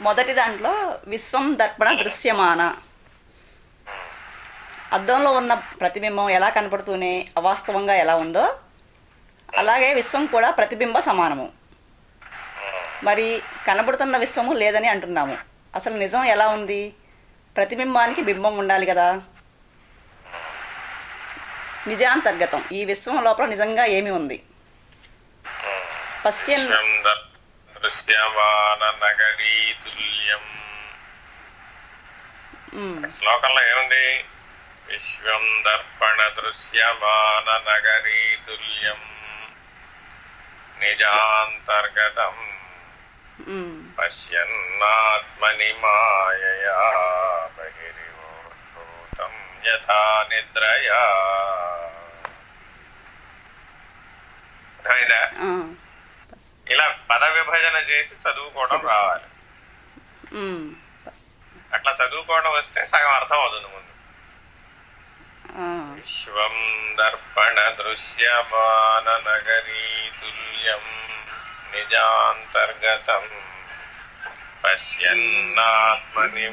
మొదటి దాంట్లో విశ్వం దర్పణ దృశ్యమాన. అద్దంలో ఉన్న ప్రతిబింబం ఎలా కనపడుతూనే అవాస్తవంగా ఎలా ఉందో అలాగే విశ్వం కూడా ప్రతిబింబ సమానము. మరి కనబడుతున్న విశ్వము లేదని అంటున్నాము. అసలు నిజం ఎలా ఉంది? ప్రతిబింబానికి బింబం ఉండాలి కదా. నిజాంతర్గతం. ఈ విశ్వం లోపల నిజంగా ఏమి ఉంది? పశ్యన్. శ్లోకంలో ఏముంది? విశ్వం దర్పణ దృశ్యమాన నగరీ తుల్యం. నిజాంతర్గతం. పశ్యన్నాత్మని మాయయా బహిరివోత్తం యథా నిద్రయా. అర్థమైందా? ఇలా పద విభజన చేసి చదువుకోవడం రావాలి. అట్లా చదువుకోవడం వస్తే సగం అర్థం అవుతుంది ముందు. విశ్వం దర్పణ దృశ్యమాన నగరీ తుల్యం నిజాంతర్గతం పశ్యన్నాత్మని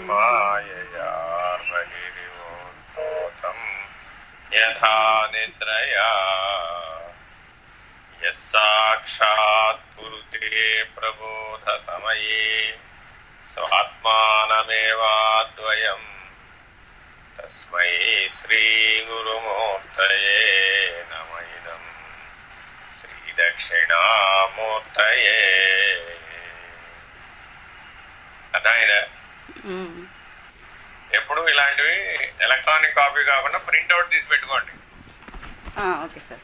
బహిరివోత్తం యథా నిద్రయా యస్సాక్షాత్ కురుతే ప్రబోధ సమయే స్వాత్మానమేవాద్వయం తస్మై శ్రీ గురుమూర్తయే నమైదం శ్రీ దక్షిణామూర్తయే అర్థమైందా? ఉమ్, ఎప్పుడు ఇలాంటివి ఎలక్ట్రానిక్ కాపీ కాకుండా ప్రింట్అవుట్ తీసి పెట్టుకోండి. Okay sir.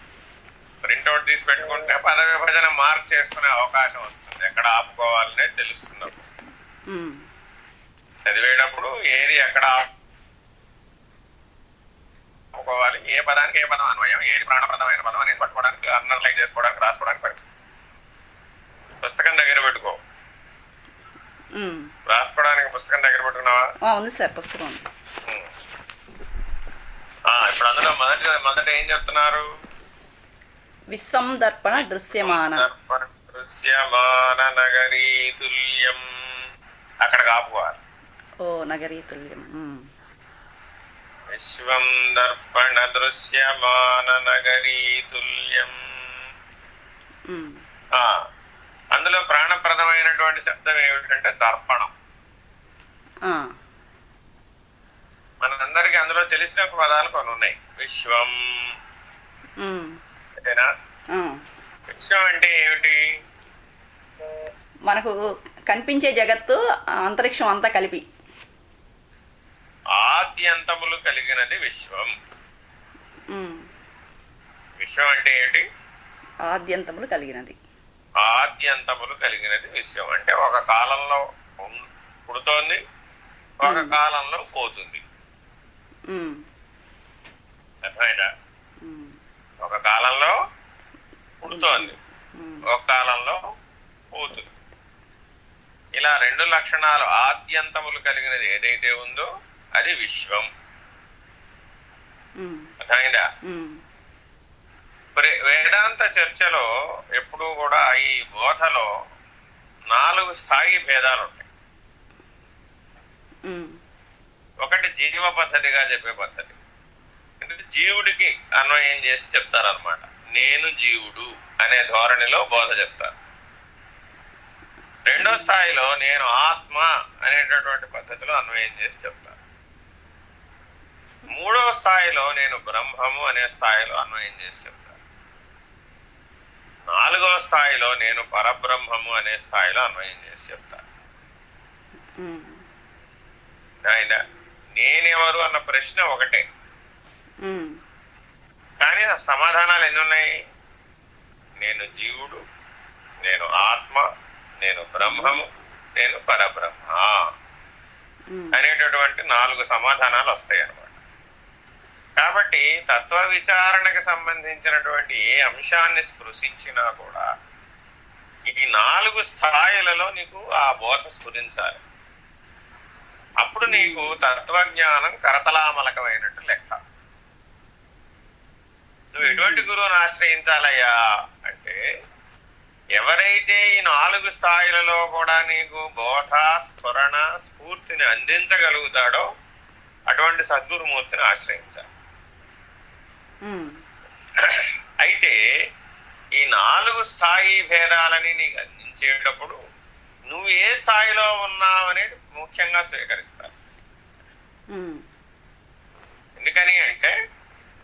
ప్రింట్అవుట్ తీసి పెట్టుకుంటే పద విభజన మార్క్ చేసుకునే అవకాశం వస్తుంది. ఎక్కడ ఆపుకోవాలనే. ఉమ్, చదివేటప్పుడు ఏది ఎక్కడ ఆపుకోవాలి ఏ పదానికి ఏ పదం అన్వయం ఏది ప్రాణప్రదమైన పదం అనేది పట్టుకోవడానికి అండర్లైన్ చేసుకోవడానికి రాసుకోవడానికి పడుతుంది పుస్తకం దగ్గర పెట్టుకో. రాసుకోవడానికి పుస్తకం దగ్గర పెట్టుకున్నావా? ఉంది సార్ పుస్తకం ఇప్పుడు అందులో మొదటి మొదట ఏం చెప్తున్నారు? విశ్వం దర్పణ దృశ్యమాన దృశ్యమాన నగరీ తుల్యం అక్కడ ఆపుకోవాలి ఓ నగరీ తుల్యం ఉమ్, విశ్వం దర్పణ దృశ్యమాన నగరీ తుల్యం ఉమ్, ఆ, అందులో ప్రాణప్రదమైనటువంటి శబ్దం ఏమిటంటే దర్పణం. మనందరికీ అందులో తెలిసిన పదాలు కొన్ని ఉన్నాయి. విశ్వం. అంతేనా? ఆ. విశ్వం అంటే ఏమిటి? మనకు కనిపించే జగత్తు అంతరిక్షం అంతా కలిపి. ఆద్యంతములు కలిగినది విశ్వం. విశ్వం అంటే ఏమిటి? ఆద్యంతములు కలిగినది. ఆద్యంతములు కలిగినది విశ్వం. అంటే ఒక కాలంలో పుడుతోంది ఒక కాలంలో పోతుంది. ఉమ్, ఒక కాలంలో పుడుతోంది. ఒక కాలంలో పోతుంది. ఇలా రెండు లక్షణాలు ఆద్యంతములు కలిగినది ఏదైతే ఉందో అది విశ్వం. అర్థమైందా? వేదాంత చర్చలో ఎప్పుడూ కూడా ఈ బోధలో నాలుగు స్థాయి భేదాలు ఉంటాయి. ఒకటి జీవ పద్ధతిగా చెప్పే పద్ధతి. జీవుడికి అన్వయం చేసి చెప్తారనమాట నేను జీవుడు అనే ధోరణిలో బోధ చెప్తారు. రెండో స్థాయిలో నేను ఆత్మ అనేటటువంటి పద్ధతిలో అన్వయం చేసి చెప్తారు. మూడో స్థాయిలో నేను బ్రహ్మము అనే స్థాయిలో అన్వయం చేసి చెప్తాను నాలుగో స్థాయిలో నేను పరబ్రహ్మము అనే స్థాయిలో అన్వయం చేసి చెప్తాను ఆయన నేనెవరు అన్న ప్రశ్న ఒకటే. కానీ ఆ సమాధానాలు ఎన్ని ఉన్నాయి నేను జీవుడు నేను ఆత్మ నేను బ్రహ్మము నేను పరబ్రహ్మ. అనేటటువంటి నాలుగు సమాధానాలు వస్తాయి అన్నమాట. కాబట్టి తత్వ విచారణకు సంబంధించినటువంటి ఏ అంశాన్ని స్పృశించినా కూడా ఈ నాలుగు స్థాయిలలో నీకు ఆ బోధ స్ఫురించాలి. అప్పుడు నీకు తత్వజ్ఞానం కరతలామలకమైనట్టు లెక్క. నువ్వు ఎటువంటి గురువుని ఆశ్రయించాలయ్యా? అంటే ఎవరైతే ఈ నాలుగు స్థాయిలలో కూడా నీకు బోధ స్ఫురణ స్ఫూర్తిని అందించగలుగుతాడో అటువంటి సద్గురుమూర్తిని ఆశ్రయించాలి. అయితే ఈ నాలుగు స్థాయి భేదాలని నీకు అందించేటప్పుడు నువ్వు ఏ స్థాయిలో ఉన్నావనేది ముఖ్యంగా స్వీకరిస్తావు ఉమ్, ఎందుకని అంటే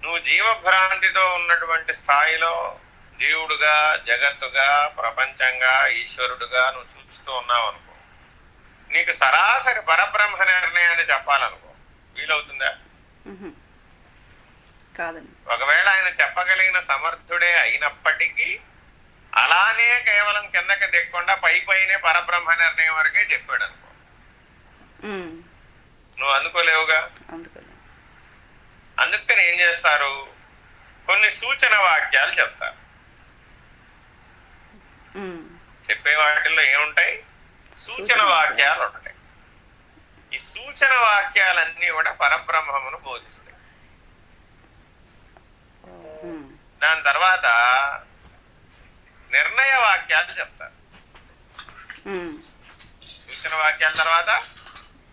నువ్వు జీవభ్రాంతితో ఉన్నటువంటి స్థాయిలో జీవుడుగా జగత్తుగా ప్రపంచంగా ఈశ్వరుడుగా నువ్వు చూస్తూ ఉన్నావు అనుకో. నీకు సరాసరి పరబ్రహ్మ నిర్ణయాన్ని చెప్పాలనుకో. వీలవుతుందా. కాదండి. ఒకవేళ ఆయన చెప్పగలిగిన సమర్థుడే అయినప్పటికీ అలానే కేవలం కిందకి దిక్కుండా పై పైనే పరబ్రహ్మ నిర్ణయం వరకే చెప్పాడు అనుకో. నువ్వు అందుకోలేవుగా? అందుకని అందుకని ఏం చేస్తారు? కొన్ని సూచన వాక్యాలు చెప్తారు. చెప్పే వాటిల్లో ఏముంటాయి? సూచన వాక్యాలు. ఉంటాయి. ఈ సూచన వాక్యాలన్నీ కూడా పరబ్రహ్మమును బోధిస్తాయి. దాని తర్వాత నిర్ణయ వాక్యాలు చెప్తారు. సూచన వాక్యాల తర్వాత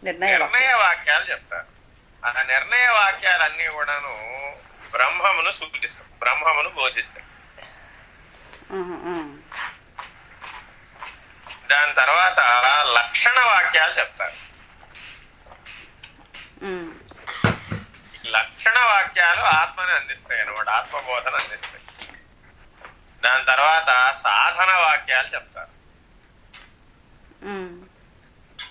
నిర్ణయ వాక్యాలు చెప్తారు. ఆ నిర్ణయ వాక్యాలన్నీ కూడాను బ్రహ్మమును సూచిస్తాం బ్రహ్మమును బోధిస్తాం దాని తర్వాత లక్షణ వాక్యాలు చెప్తారు. లక్షణ వాక్యాలు ఆత్మని అందిస్తాయి అనమాట ఆత్మబోధన అందిస్తాయి. దాని తర్వాత సాధన వాక్యాలు చెప్తారు.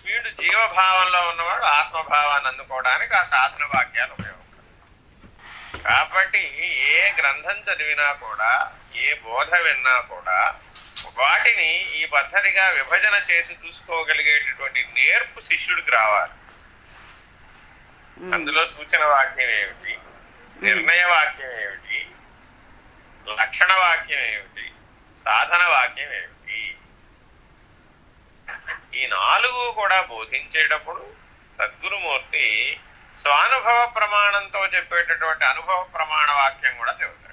వీడు జీవభావంలో ఉన్నవాడు ఆత్మభావాన్ని అందుకోవడానికి ఆ సాధన వాక్యాలు ఉపయోగపడతాయి. కాబట్టి ఏ గ్రంథం చదివినా కూడా ఏ బోధ విన్నా కూడా వాటిని ఈ పద్ధతిగా విభజన చేసి చూసుకోగలిగేటటువంటి నేర్పు శిష్యుడికి రావాలి. అందులో సూచన వాక్యం ఏమిటి? నిర్ణయ వాక్యం ఏమిటి? లక్షణ వాక్యం ఏమిటి? సాధన వాక్యం ఏమిటి? ఈ నాలుగు కూడా బోధించేటప్పుడు సద్గురుమూర్తి స్వానుభవ ప్రమాణంతో చెప్పేటటువంటి అనుభవ ప్రమాణ వాక్యం కూడా చెబుతాడు.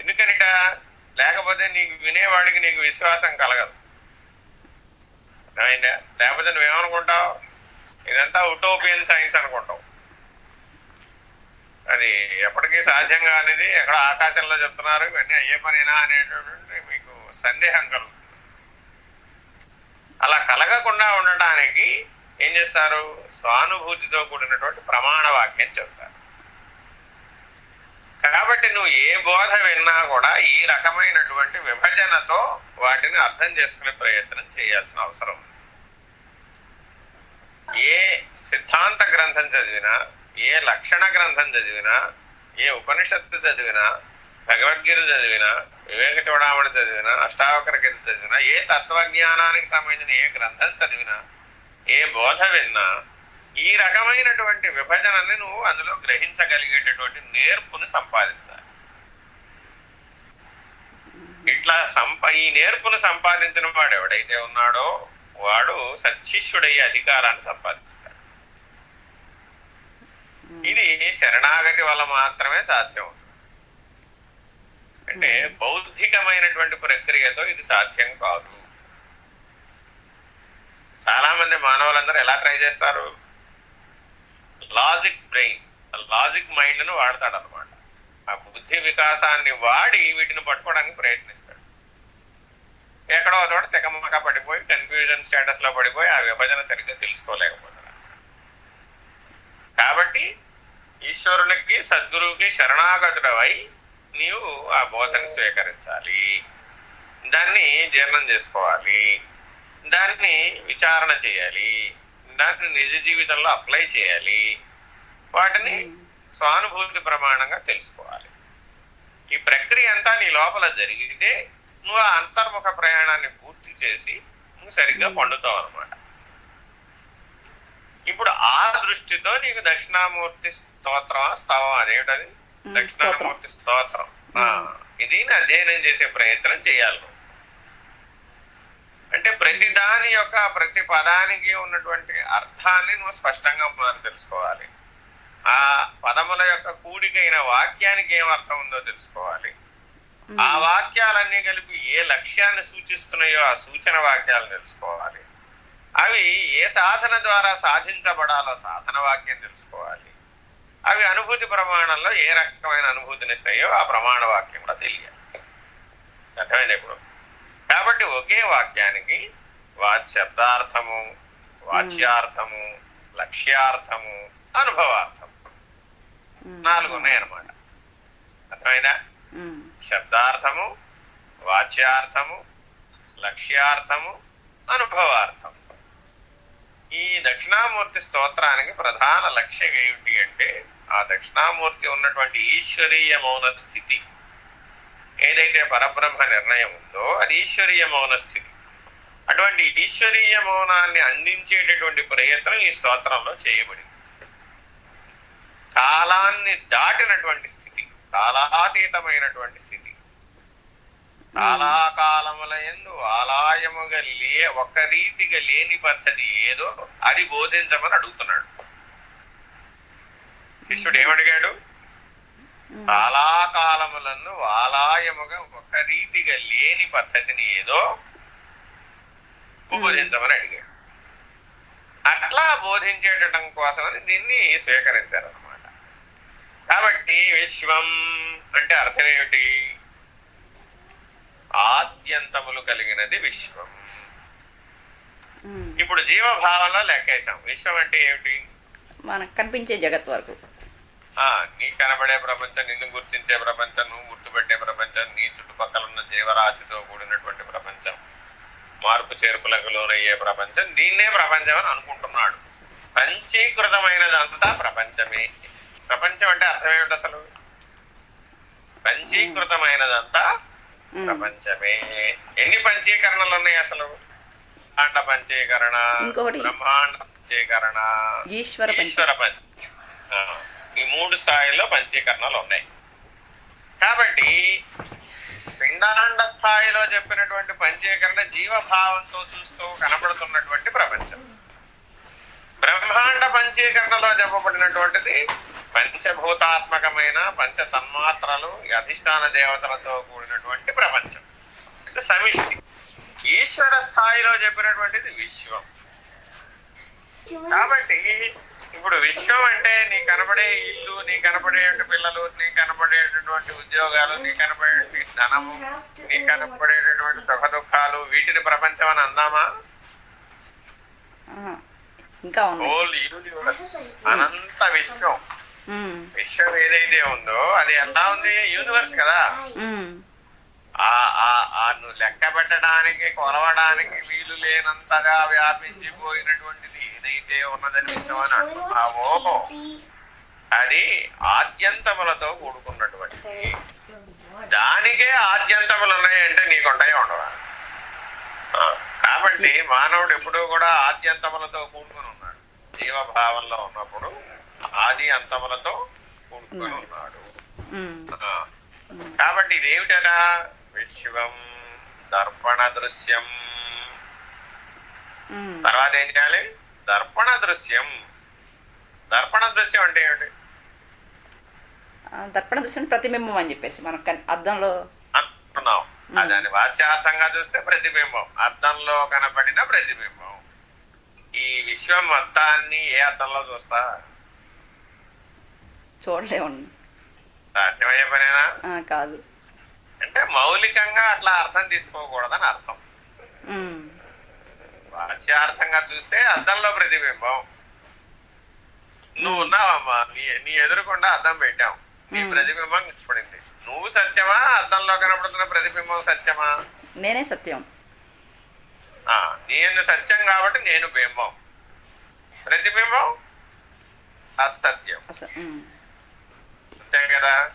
ఎందుకనిట? లేకపోతే నీకు వినేవాడికి నీకు విశ్వాసం కలగదు. అర్థమైందా లేకపోతే నువ్వేమనుకుంటావు? ఇదంతా ఉటోపియన్ సైన్స్ అనుకుంటావు. అది ఎప్పటికీ సాధ్యం కానిది ఎక్కడ ఆకాశంలో చెప్తున్నారు ఇవన్నీ అయ్యే పనేనా అనేటటువంటి మీకు సందేహం కలుగుతుంది. అలా కలగకుండా ఉండటానికి ఏం చేస్తారు? స్వానుభూతితో కూడినటువంటి ప్రమాణ వాక్యం చెప్తారు. కాబట్టి నువ్వు ఏ బోధ విన్నా కూడా ఈ రకమైనటువంటి విభజనతో వాటిని అర్థం చేసుకునే ప్రయత్నం చేయాల్సిన అవసరం ఉంది. ఏ సిద్ధాంత గ్రంథం చదివినా ఏ లక్షణ గ్రంథం చదివినా ఏ ఉపనిషత్తు చదివినా భగవద్గీత చదివినా వివేక చూడామణి చదివినా అష్టావకర గీత చదివినా ఏ తత్వజ్ఞానానికి సంబంధించిన ఏ గ్రంథం చదివినా ఏ బోధ విన్నా ఈ రకమైనటువంటి విభజనని నువ్వు అందులో గ్రహించగలిగేటటువంటి నేర్పుని సంపాదించాలి. ఇట్లా సంప ఈ నేర్పును సంపాదించిన వాడు ఎవడైతే ఉన్నాడో వాడు సత్శిష్యుడయ్యే అధికారాన్ని సంపాదిస్తాడు. ఇది శరణాగతి వల్ల మాత్రమే సాధ్యం అంటే బౌద్ధికమైనటువంటి ప్రక్రియతో ఇది సాధ్యం కాదు. చాలా మంది మానవులందరూ ఎలా ట్రై చేస్తారు? లాజిక్ బ్రెయిన్ లాజిక్ మైండ్ను వాడతాడు అనమాట ఆ బుద్ధి వికాసాన్ని వాడి వీటిని పట్టుకోవడానికి ప్రయత్నిస్తాడు. ఎక్కడో చోట తెకమక పడిపోయి కన్ఫ్యూజన్ స్టేటస్లో పడిపోయి ఆ విభజన సరిగ్గా తెలుసుకోలేకపోతున్నాడు కాబట్టి ఈశ్వరునికి సద్గురువుకి శరణాగతుడవై నీవు ఆ బోధని స్వీకరించాలి. దాన్ని జీర్ణం చేసుకోవాలి. దాన్ని విచారణ చేయాలి. దాన్ని నిజ జీవితంలో అప్లై చేయాలి. వాటిని స్వానుభూతి ప్రమాణంగా తెలుసుకోవాలి. ఈ ప్రక్రియ అంతా నీ లోపల జరిగితే నువ్వు ఆ అంతర్ముఖ ప్రయాణాన్ని పూర్తి చేసి నువ్వు సరిగ్గా పండుతావు అనమాట ఇప్పుడు ఆ దృష్టితో నీకు దక్షిణామూర్తి స్తోత్రం స్తవం అదేమిటది? దక్షిణామూర్తి స్తోత్రం. ఇది అధ్యయనం చేసే ప్రయత్నం చేయాలి. నువ్వు. అంటే ప్రతి దాని యొక్క ప్రతి పదానికి ఉన్నటువంటి అర్థాన్ని నువ్వు స్పష్టంగా మనం తెలుసుకోవాలి. ఆ పదముల యొక్క కూడికైన వాక్యానికి ఏం అర్థం ఉందో తెలుసుకోవాలి. ఆ వాక్యాలన్నీ కలిపి ఏ లక్ష్యాన్ని సూచిస్తున్నాయో ఆ సూచన వాక్యాలు తెలుసుకోవాలి. అవి ఏ సాధన ద్వారా సాధించబడాలో సాధన వాక్యం తెలుసుకోవాలి. అవి అనుభూతి ప్రమాణంలో ఏ రకమైన అనుభూతినిస్తాయో ఆ ప్రమాణ వాక్యం కూడా తెలియాలి. అర్థమైంది ఇప్పుడు? కాబట్టి ఒకే వాక్యానికి వాచ్యర్థార్థము వాచ్యార్థము లక్ష్యార్థము అనుభవార్థము నాలుగు ఉన్నాయన్నమాట. అర్థమైందా? ఉమ్, శబ్దార్థము వాచ్యార్థము లక్ష్యార్థము అనుభవార్థము. ఈ దక్షిణామూర్తి స్తోత్రానికి ప్రధాన లక్ష్యం ఏమిటి అంటే ఆ దక్షిణామూర్తి ఉన్నటువంటి ఈశ్వరీయ మౌన స్థితి. ఏదైతే పరబ్రహ్మ నిర్ణయం ఉందో అది ఈశ్వరీయ మౌన స్థితి. అటువంటి ఈశ్వరీయ మౌనాన్ని అందించేటటువంటి ప్రయత్నం ఈ స్తోత్రంలో చేయబడింది. కాలాన్ని దాటినటువంటి స్థితి కాలాతీతమైనటువంటి స్థితి. కాలాకాలముల ఎందు ఆలయముగా లే ఒక రీతిగా లేని పద్ధతి ఏదో అది బోధించమని అడుగుతున్నాడు. శిష్యుడు ఏమడిగాడు? ఉమ్, కాలాకాలములను ఆలయముగా ఒక రీతిగా లేని పద్ధతిని ఏదో బోధించమని అడిగాడు. అట్లా బోధించేటం కోసమని దీన్ని స్వీకరించారు అనమాట కాబట్టి విశ్వం అంటే అర్థం ఏమిటి? ఆద్యంతములు కలిగినది విశ్వం. ఇప్పుడు జీవభావంలో లెక్కేశాం. విశ్వం అంటే ఏమిటి? మనకు కనిపించే జగత్ వరకు. నీ కనబడే ప్రపంచం నిన్ను గుర్తించే ప్రపంచం నువ్వు గుర్తుపెట్టే ప్రపంచం నీ చుట్టుపక్కల ఉన్న జీవరాశితో కూడినటువంటి ప్రపంచం. మార్పు చేర్పులకు లోనయ్యే ప్రపంచం దీన్నే ప్రపంచం అని అనుకుంటున్నాడు. పంచీకృతమైనదంతా ప్రపంచమే. ప్రపంచం అంటే అర్థం ఏమిటి అసలు? పంచీకృతమైనదంతా ప్రపంచమే. ఎన్ని పంచీకరణలు ఉన్నాయి అసలు? అండ పంచీకరణ. బ్రహ్మాండ పంచీకరణ ఈశ్వర పంచ ఈశ్వర పంచ ఆ, ఈ మూడు స్థాయిల్లో పంచీకరణలు ఉన్నాయి. కాబట్టి పిండాండ స్థాయిలో చెప్పినటువంటి పంచీకరణ జీవభావంతో చూస్తూ కనబడుతున్నటువంటి ప్రపంచం. బ్రహ్మాండ పంచీకరణలో చెప్పబడినటువంటిది పంచభూతాత్మకమైన పంచ తన్మాత్రలు అధిష్టాన దేవతలతో కూడినటువంటి ప్రపంచం. ఇది సమిష్టి. ఈశ్వర స్థాయిలో చెప్పినటువంటిది విశ్వం. కాబట్టి ఇప్పుడు విశ్వం అంటే నీ కనబడే ఇల్లు నీ కనబడే పిల్లలు నీ కనబడేటటువంటి ఉద్యోగాలు నీ కనబడే ధనము నీ కనబడేటటువంటి సుఖ దుఃఖాలు వీటిని ప్రపంచం అని అందామా? హోల్ యూనివర్స్ అనంత విశ్వం. విశ్వం ఏదైతే ఉందో అది ఎలా ఉంది? యూనివర్స్ కదా. ఆ లెక్క పెట్టడానికి కొలవడానికి వీలు లేనంతగా వ్యాపించిపోయినటువంటిది ఏదైతే ఉన్నదని అని అంటున్నావో అది ఆద్యంతములతో కూడుకున్నటువంటిది. దానికే ఆద్యంతములు ఉన్నాయంటే నీకు ఉంటాయో ఉండవా? ఆ, కాబట్టి మానవుడు ఎప్పుడూ కూడా ఆద్యంతములతో కూడుకుని ఉన్నాడు. జీవభావంలో ఉన్నప్పుడు ఆది అంతములతో కూడుకుని ఉన్నాడు. ఉమ్, ఆ, కాబట్టి ఇదేమిటనా విశ్వం దర్పణ దృశ్యం. తర్వాత ఏం చేయాలి? దర్పణ దృశ్యం దర్పణ దృశ్యం అంటే ఏమిటి? దర్పణ దృశ్యం ప్రతిబింబం అని చెప్పేసి కన్- అద్దంలో అంటున్నాం. దాని వాచ్యార్థంగా చూస్తే ప్రతిబింబం. అద్దంలో కనపడిన ప్రతిబింబం. ఈ విశ్వం మొత్తాన్ని ఏ అద్దంలో చూస్తా? చూడలేము. సాధ్యమయ్యే పనేనా? కాదు. అంటే మౌలికంగా అట్లా అర్థం తీసుకోకూడదని అర్థం. వాచ్యార్థంగా చూస్తే అద్దంలో ప్రతిబింబం. నువ్వు ఉన్నావమ్మా నీ నీ ఎదురుకుండా అద్దం పెట్టాం. నీ. ప్రతిబింబం కనపడింది నువ్వు సత్యమా అద్దంలో కనపడుతున్న ప్రతిబింబం సత్యమా? నేనే సత్యం. ఆ, నేను సత్యం కాబట్టి నేను బింబం. ప్రతిబింబం అసత్యం. అంతే కదా?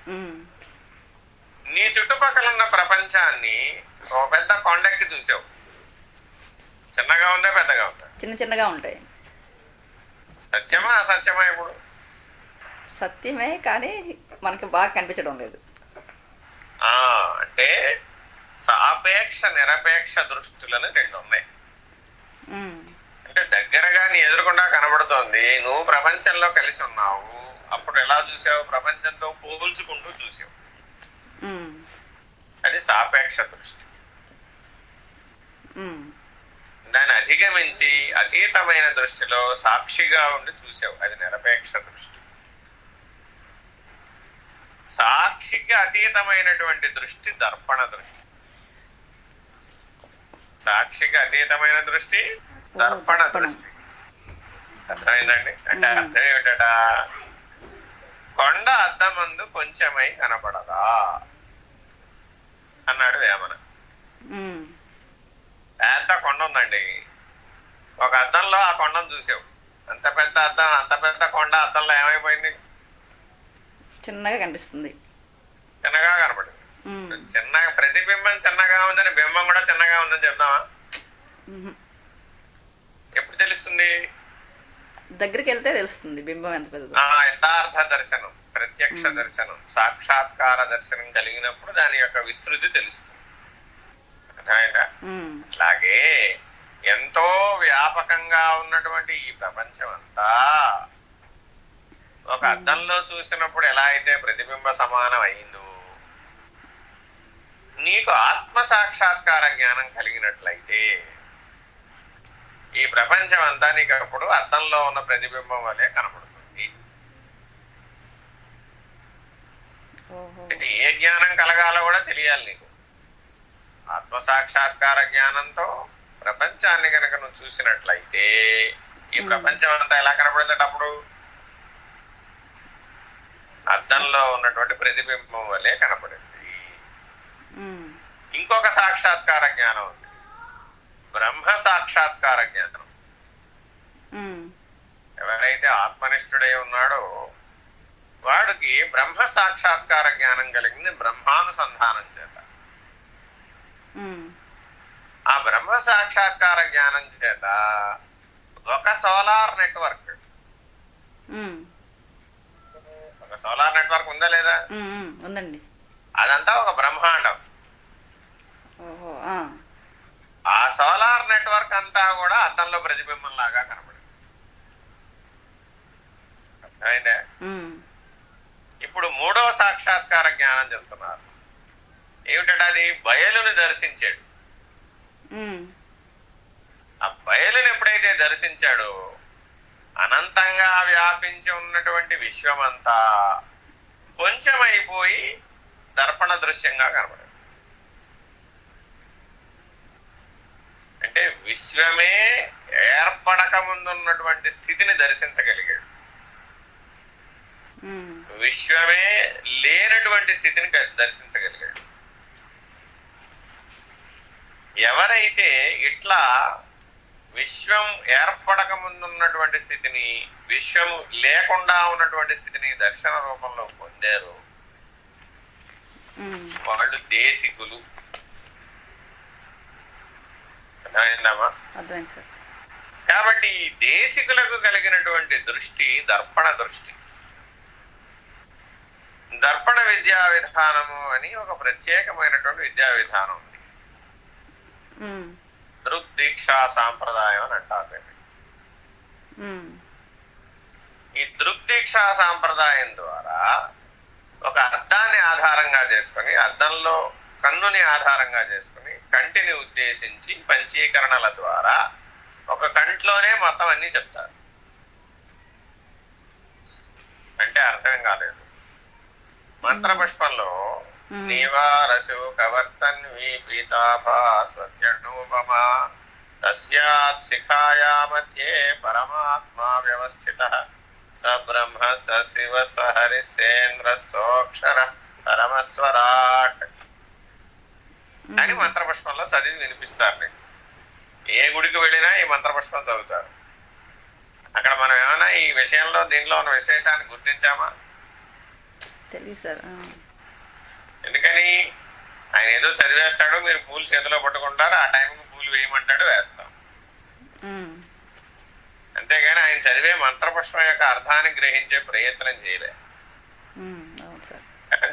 నీ చుట్టుపక్కల ఉన్న ప్రపంచాన్ని ఒక పెద్ద కొండెక్కి చూసావు. చిన్నగా ఉందా పెద్దగా ఉందా? చిన్న చిన్నగా ఉంటాయి. సత్యమా అసత్యమా ఇప్పుడు? సత్యమే కానీ మనకి బాగా కనిపించడం లేదు. ఆ అంటే సాపేక్ష నిరపేక్ష దృష్టులని రెండు ఉన్నాయి. అంటే దగ్గరగా నీ ఎదురుకుండా కనబడుతోంది నువ్వు ప్రపంచంలో కలిసి ఉన్నావు. అప్పుడు ఎలా చూసావు? ప్రపంచంతో పోల్చుకుంటూ చూసావు. ఉమ్, సాపేక్ష దృష్టి. దాన్ని అధిగమించి అతీతమైన దృష్టిలో సాక్షిగా ఉండి చూసావు. అది నిరపేక్ష దృష్టి. సాక్షికి అతీతమైనటువంటి దృష్టి దర్పణ దృష్టి. సాక్షికి అతీతమైన దృష్టి దర్పణ. దృష్టి. అర్థమైందండి? అంటే. అర్థం ఏమిటట? కొండ అద్దమందు కొంచెమై కనపడదా అన్నాడు వేమన. పెద్ద కొండ ఉందండి ఒక అద్దంలో ఆ కొండను చూసావు. అంత పెద్ద అద్దం అంత పెద్ద కొండ అద్దంలో ఏమైపోయింది? చిన్నగా కనిపిస్తుంది. చిన్నగా కనపడింది. ఉమ్, చిన్నగా ప్రతిబింబం చిన్నగా ఉందని బింబం కూడా చిన్నగా ఉందని చెప్దామా. ఎప్పుడు తెలుస్తుంది? దగ్గరికి వెళ్తే తెలుస్తుంది బింబం ఎంత పెద్దదో. ఆ యథార్థ దర్శనం. ప్రత్యక్ష. దర్శనం సాక్షాత్కార దర్శనం కలిగినప్పుడు దాని యొక్క విస్తృతి తెలుస్తుంది. అలాగే ఎంతో వ్యాపకంగా ఉన్నటువంటి ఈ ప్రపంచం అంతా ఒక అద్దంలో చూసినప్పుడు ఎలా అయితే ప్రతిబింబ సమానం అయిందో నీకు ఆత్మ సాక్షాత్కార జ్ఞానం కలిగినట్లయితే ఈ ప్రపంచం అంతా నీకు అప్పుడు అద్దంలో ఉన్న ప్రతిబింబం వలె కనబడుతుంది అంటే ఏ జ్ఞానం కలగాలో కూడా తెలియాలి నీకు. ఆత్మ సాక్షాత్కార జ్ఞానంతో ప్రపంచాన్ని కనుక నువ్వు చూసినట్లయితే ఈ. ప్రపంచం అంతా ఎలా కనబడుతుంది అప్పుడు అద్దంలో ఉన్నటువంటి ప్రతిబింబం వల్లే కనపడింది. ఇంకొక సాక్షాత్కార జ్ఞానం ఉంది. బ్రహ్మ సాక్షాత్కార జ్ఞానం ఎవరైతే ఆత్మనిష్ఠుడై ఉన్నాడో వాడికి బ్రహ్మ సాక్షాత్కార జ్ఞానం కలిగింది బ్రహ్మానుసంధానం చేత. ఆ బ్రహ్మ సాక్షాత్కార జ్ఞానం చేత ఒక సోలార్ నెట్వర్క్. ఒక సోలార్ నెట్వర్క్ ఉందా లేదా? ఉందండి. అదంతా ఒక బ్రహ్మాండం. ఆ, సోలార్ నెట్వర్క్ అంతా కూడా అద్దంలో ప్రతిబింబం లాగా కనబడింది. అర్థమైందే? ఇప్పుడు మూడవ సాక్షాత్కార జ్ఞానం చెప్తున్నారు. ఏమిటంటే అది బయలుని దర్శించాడు. ఆ బయలుని ఎప్పుడైతే దర్శించాడో అనంతంగా వ్యాపించి ఉన్నటువంటి విశ్వమంతా కొంచెమైపోయి దర్పణ దృశ్యంగా కనబడింది. అంటే విశ్వమే ఏర్పడక ముందున్నటువంటి స్థితిని దర్శించగలిగాడు. విశ్వమే లేనటువంటి స్థితిని దర్శించగలిగాడు. ఎవరైతే ఇట్లా విశ్వం ఏర్పడక ముందున్నటువంటి స్థితిని విశ్వము లేకుండా ఉన్నటువంటి స్థితిని దర్శన రూపంలో పొందారు వాళ్ళు దేశికులు. కాబట్టి ఈ దేశికులకు కలిగినటువంటి దృష్టి దర్పణ దృష్టి దర్పణ విద్యా విధానము అని ఒక ప్రత్యేకమైనటువంటి విద్యా విధానం ఉంది. దృగ్దీక్షా సాంప్రదాయం అని అంటారు ఈ దృగ్దీక్షా సాంప్రదాయం ద్వారా ఒక అద్దాన్ని ఆధారంగా చేసుకుని అద్దంలో కన్నుని ఆధారంగా చేసుకుని కంటిని ఉద్దేశించి పంచీకరణల ద్వారా ఒక కంట్లోనే మొత్తం అన్ని చెప్తారు. అంటే అర్థం కాలేదు. మంత్రపుష్పంలో. నీవారసు కవర్తన్వి పీతాభా సత్యనూపమా తస్యాత్ శిఖాయా మధ్యే పరమాత్మా వ్యవస్థిత స బ్రహ్మ స శివ స హరిసేంద్ర సోక్షర పరమస్వరాట్. అని మంత్రపుష్పంలో చదివి వినిపిస్తారు నీకు ఏ గుడికి వెళ్ళినా ఈ మంత్రపుష్పం చదువుతారు. అక్కడ మనం ఏమైనా ఈ విషయంలో దీనిలో ఉన్న విశేషాన్ని గుర్తించామా? తెలియదు సార్ ఎందుకని? ఆయన ఏదో చదివేస్తాడు మీరు పూలు చేతిలో పట్టుకుంటారు ఆ టైంకి పూలు వేయమంటాడు వేస్తాం. అంతేగాని ఆయన చదివే మంత్రపుష్పం యొక్క అర్థాన్ని గ్రహించే ప్రయత్నం చేయలే.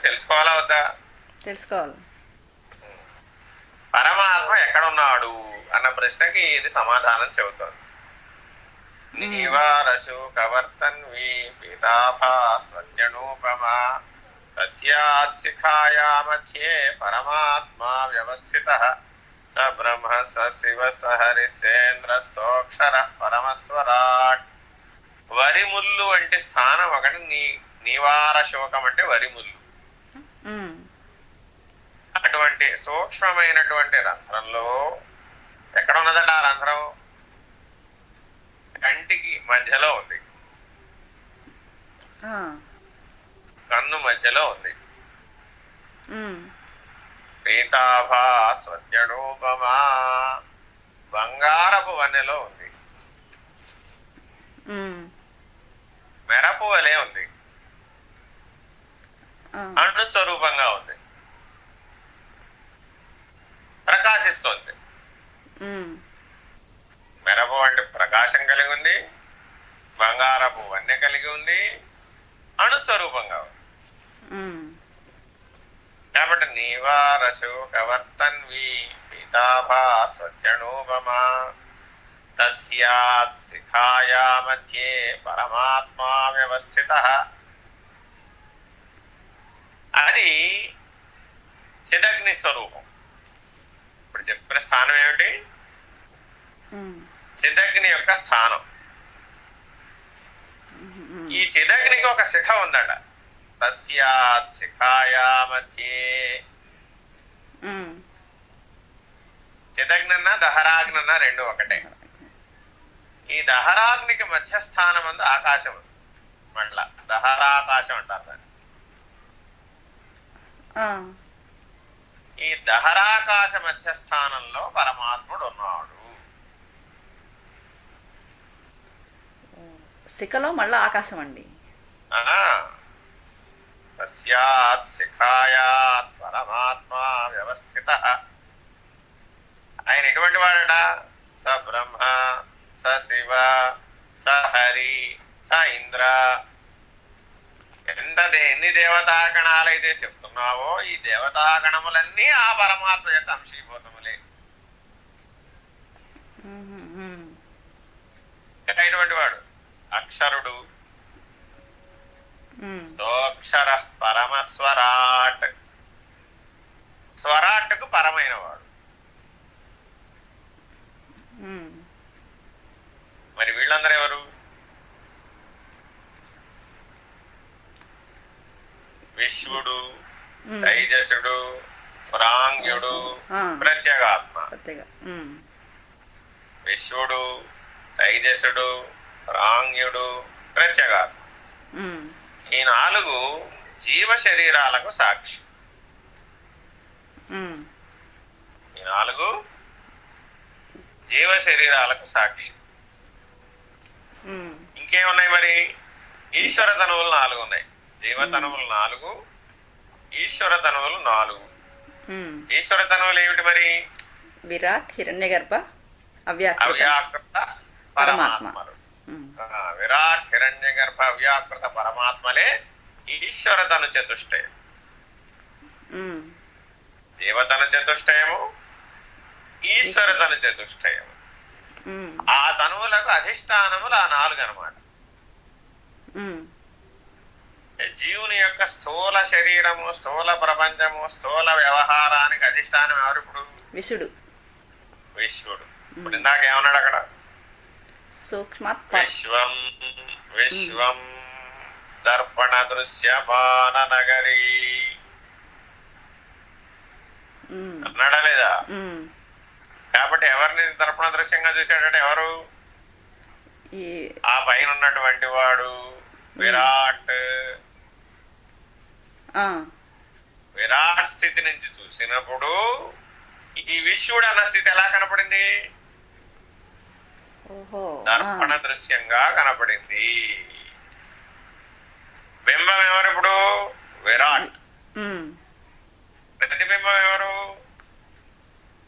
తెలుసుకోవాలా వద్దా? తెలుసుకోవాలి. పరమాత్మ ఎక్కడున్నాడు అన్న ప్రశ్నకి ఇది సమాధానం చెబుతోంది. నీవారసు కవర్తన్వి పీతాభా సత్యనూపమా తస్యాత్ శిఖాయా మధ్యే పరమాత్మా వ్యవస్థిత స బ్రహ్మ స శివ స హరిసేంద్ర సోక్షర పరమస్వరాట్ వరిముల్లు వంటి స్థానం ఒకటి నీ నివార శోకం అంటే వరిముల్లు అటువంటి సూక్ష్మమైనటువంటి రంధ్రంలో ఎక్కడ ఉన్నదట ఆ రంధ్రం? కంటికి మధ్యలో ఉంది. కన్ను మధ్యలో ఉంది. పీతాభా బంగారపు వన్నెలో ఉంది. మెరపు వలె ఉంది. అణు స్వరూపంగా ఉంది. ప్రకాశిస్తోంది. మెరపు వంటి ప్రకాశం కలిగి ఉంది బంగారపు వన్నె కలిగి ఉంది అణుస్వరూపంగా ఉంది. కాబట్టి నీవారశోకవర్తన్వి పీతాభా సత్యనూపమా తస్యాత్ శిఖాయా మధ్యే పరమాత్మా వ్యవస్థిత. అది చిదగ్ని స్వరూపం. ఇప్పుడు చెప్పిన స్థానం ఏమిటి? చిదగ్ని యొక్క స్థానం. ఈ చిదగ్నికి ఒక శిఖ ఉందట. తస్యాత్ శిఖాయా మధ్యే చిదగ్నన్నా దహరాగ్నన్నా రెండు ఒకటే. ఈ దహరాగ్నికి మధ్యస్థానం అందు ఆకాశం. మళ్ళా దహరాకాశం అంటారు దాన్ని. ఈ దహరాకాశ మధ్యస్థానంలో పరమాత్ముడు ఉన్నాడు. శిఖలో మళ్ళీ ఆకాశం అండి. ఆ, తస్యాత్ శిఖాయాత్ పరమాత్మా వ్యవస్థిత. ఆయన ఎటువంటి వాడట? స బ్రహ్మ స శివ స హరి స ఇంద్ర. ఎంత ఎన్ని దేవతాగణాలైతే చెప్తున్నావో ఈ దేవతాగణములన్నీ ఆ పరమాత్మ యొక్క అంశీభూతములే. ఇటువంటి వాడు? అక్షరుడు. సోక్షర పరమస్వరాట్. స్వరాట్కు పరమైన వాడు మరి వీళ్ళందరూ ఎవరు? విశ్వడు తైజసుడు ప్రాంగ్యుడు. ప్రత్యేగాత్మ. విశ్వడు తైజసుడు ప్రాంగ్యుడు ప్రత్యేగాత్మ ఉమ్, ఈ నాలుగు జీవ శరీరాలకు సాక్షి. ఈ నాలుగు జీవ శరీరాలకు సాక్షి. ఇంకేమున్నాయి మరి? ఈశ్వర తనువులు నాలుగు ఉన్నాయి. జీవ తనువులు నాలుగు ఈశ్వర తనువులు నాలుగు. ఈశ్వర తనువులు ఏమిటి మరి? విరాట్ హిరణ్యగర్భ అవ్యాకృత అవ్యాకృత పరమాత్మలు విరాట్ హిరణ్య గర్భ అవ్యాకృత పరమాత్మలే ఈశ్వర తను చతుష్టయం జీవతను చతుష్టయము ఈశ్వర తను చతుష్టయము ఆ తనువులకు అధిష్టానములు ఆ నాలుగు అనమాట జీవుని యొక్క స్థూల శరీరము స్థూల ప్రపంచము స్థూల వ్యవహారానికి అధిష్టానం ఎవరు ఇప్పుడు? విషుడు. విశ్వడు. ఇప్పుడు ఇందాక ఏమన్నాడు అక్కడ? విశ్వం విశ్వం దర్పణ దృశ్యమాన నగరీ అన్నాడా లేదా. కాబట్టి ఎవరిని దర్పణ దృశ్యంగా చూశాడంటే ఎవరు? ఆ పైన ఉన్నటువంటి వాడు విరాట్. విరాట్ స్థితి నుంచి చూసినప్పుడు ఈ విశ్వడు అన్న స్థితి ఎలా కనపడింది? దర్పణ దృశ్యంగా కనపడింది. బింబం ఎవరు ఇప్పుడు? విరాట్. ప్రతిబింబం ఎవరు?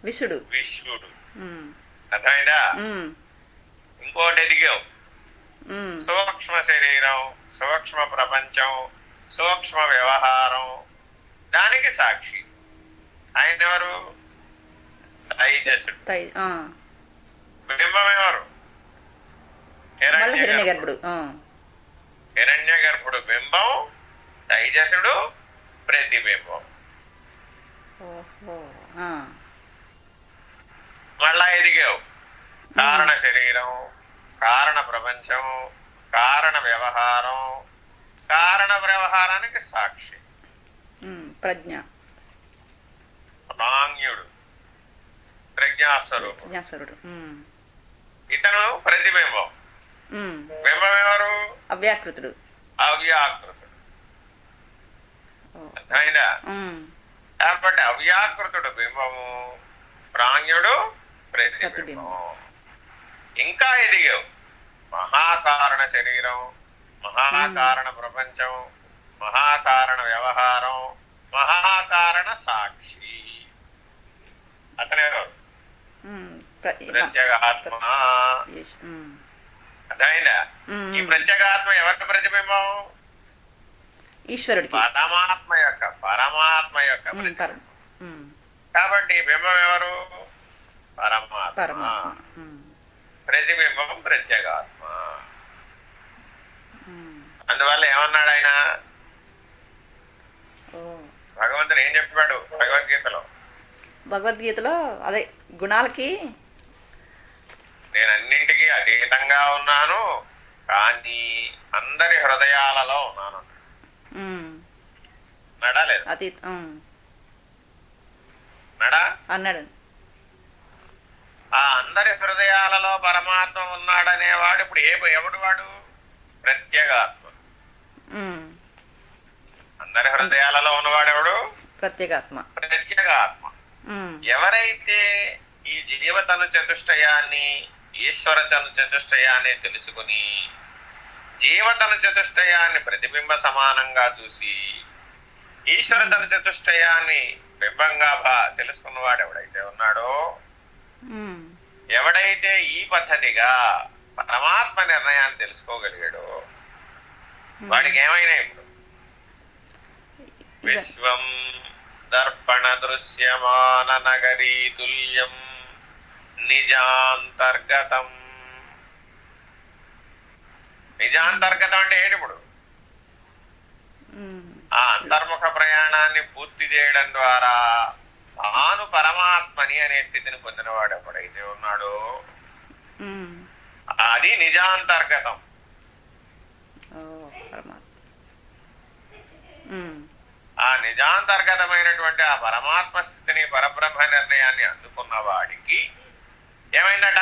విషుడు విశ్వడు ఉమ్, అర్థమైందా? ఇంకోటి ఎదిగావు. సూక్ష్మ శరీరం సూక్ష్మ ప్రపంచం సూక్ష్మ వ్యవహారం. దానికి సాక్షి. ఆయన ఎవరు? తైజసుడు తై ఆ, బింబం ఎవరు మళ్ళీ హిరణ్య గర్భుడు హిరణ్య గర్భుడు బింబం తైజసుడు ప్రతిబింబం. మళ్ళా ఎదిగావు. కారణ శరీరం కారణ ప్రపంచం కారణ వ్యవహారం కారణ వ్యవహారానికి సాక్షి. ప్రజ్ఞ. ప్రాంగ్యుడు ప్రజ్ఞాస్వరూపం ప్రజ్ఞాస్వరుడు ఉమ్, ఇతను ప్రతిబింబం బింబం. ఎవరు? అవ్యాకృతుడు. అవ్యాకృతుడు. అర్థమైందా? కాబట్టి అవ్యాకృతుడు బింబము ప్రాంగ్యుడు ప్రతిబింబం. ఇంకా ఎదిగావు. మహాకారణ శరీరం మహాకారణ ప్రపంచం మహాకారణ వ్యవహారం మహాకారణ సాక్షి. అతనే ప్రత్యేగాత్మ. అర్థమైందా? ఈ ప్రత్యేగాత్మ ఎవరికి ప్రతిబింబం? ఈశ్వరుడికి. పరమాత్మ యొక్క పరమాత్మ యొక్క కాబట్టి బింబం ఎవరు? పరమాత్మ. ప్రతిబింబం ప్రత్యేగాత్మ. అందువల్ల ఏమన్నాడు ఆయన? భగవంతుడు ఏం చెప్పాడు? భగవద్గీతలో. భగవద్గీతలో అదే గుణాలకి నేను అన్నింటికీ అతీతంగా ఉన్నాను కానీ అందరి హృదయాలలో ఉన్నాను. నడా అన్నాడు. ఆ అందరి హృదయాలలో పరమాత్మ ఉన్నాడనేవాడు ఇప్పుడు ఏ ఎవడు వాడు? ప్రత్యేగాత్మ. అందరి హృదయాలలో ఉన్నవాడెవడు ప్రత్యేగాత్మ. ప్రత్యేగాత్మ. ఎవరైతే ఈ జీవతను చతుష్టయాన్ని ఈశ్వర తను చతుష్టయాన్ని తెలుసుకుని జీవతను చతుష్టయాన్ని ప్రతిబింబ సమానంగా చూసి ఈశ్వర తను చతుష్టయాన్ని బింబంగా భా తెలుసుకున్నవాడు ఎవడైతే ఉన్నాడో ఎవడైతే ఈ పద్ధతిగా పరమాత్మ నిర్ణయాన్ని తెలుసుకోగలిగాడో వాడికి ఏమైనా ఇప్పుడు? విశ్వం దర్పణ దృశ్యమాన నగరీ తుల్యం నిజాంతర్గతం. నిజాంతర్గతం అంటే ఏంటి ఇప్పుడు? ఆ అంతర్ముఖ ప్రయాణాన్ని పూర్తి చేయడం ద్వారా తాను పరమాత్మని అనే స్థితిని పొందినవాడు ఎప్పుడైతే ఉన్నాడో అది నిజాంతర్గతం. ఆ నిజాంతర్గతమైనటువంటి ఆ పరమాత్మ స్థితిని పరబ్రహ్మ నిర్ణయాన్ని అందుకున్న వాడికి ఏమైందట?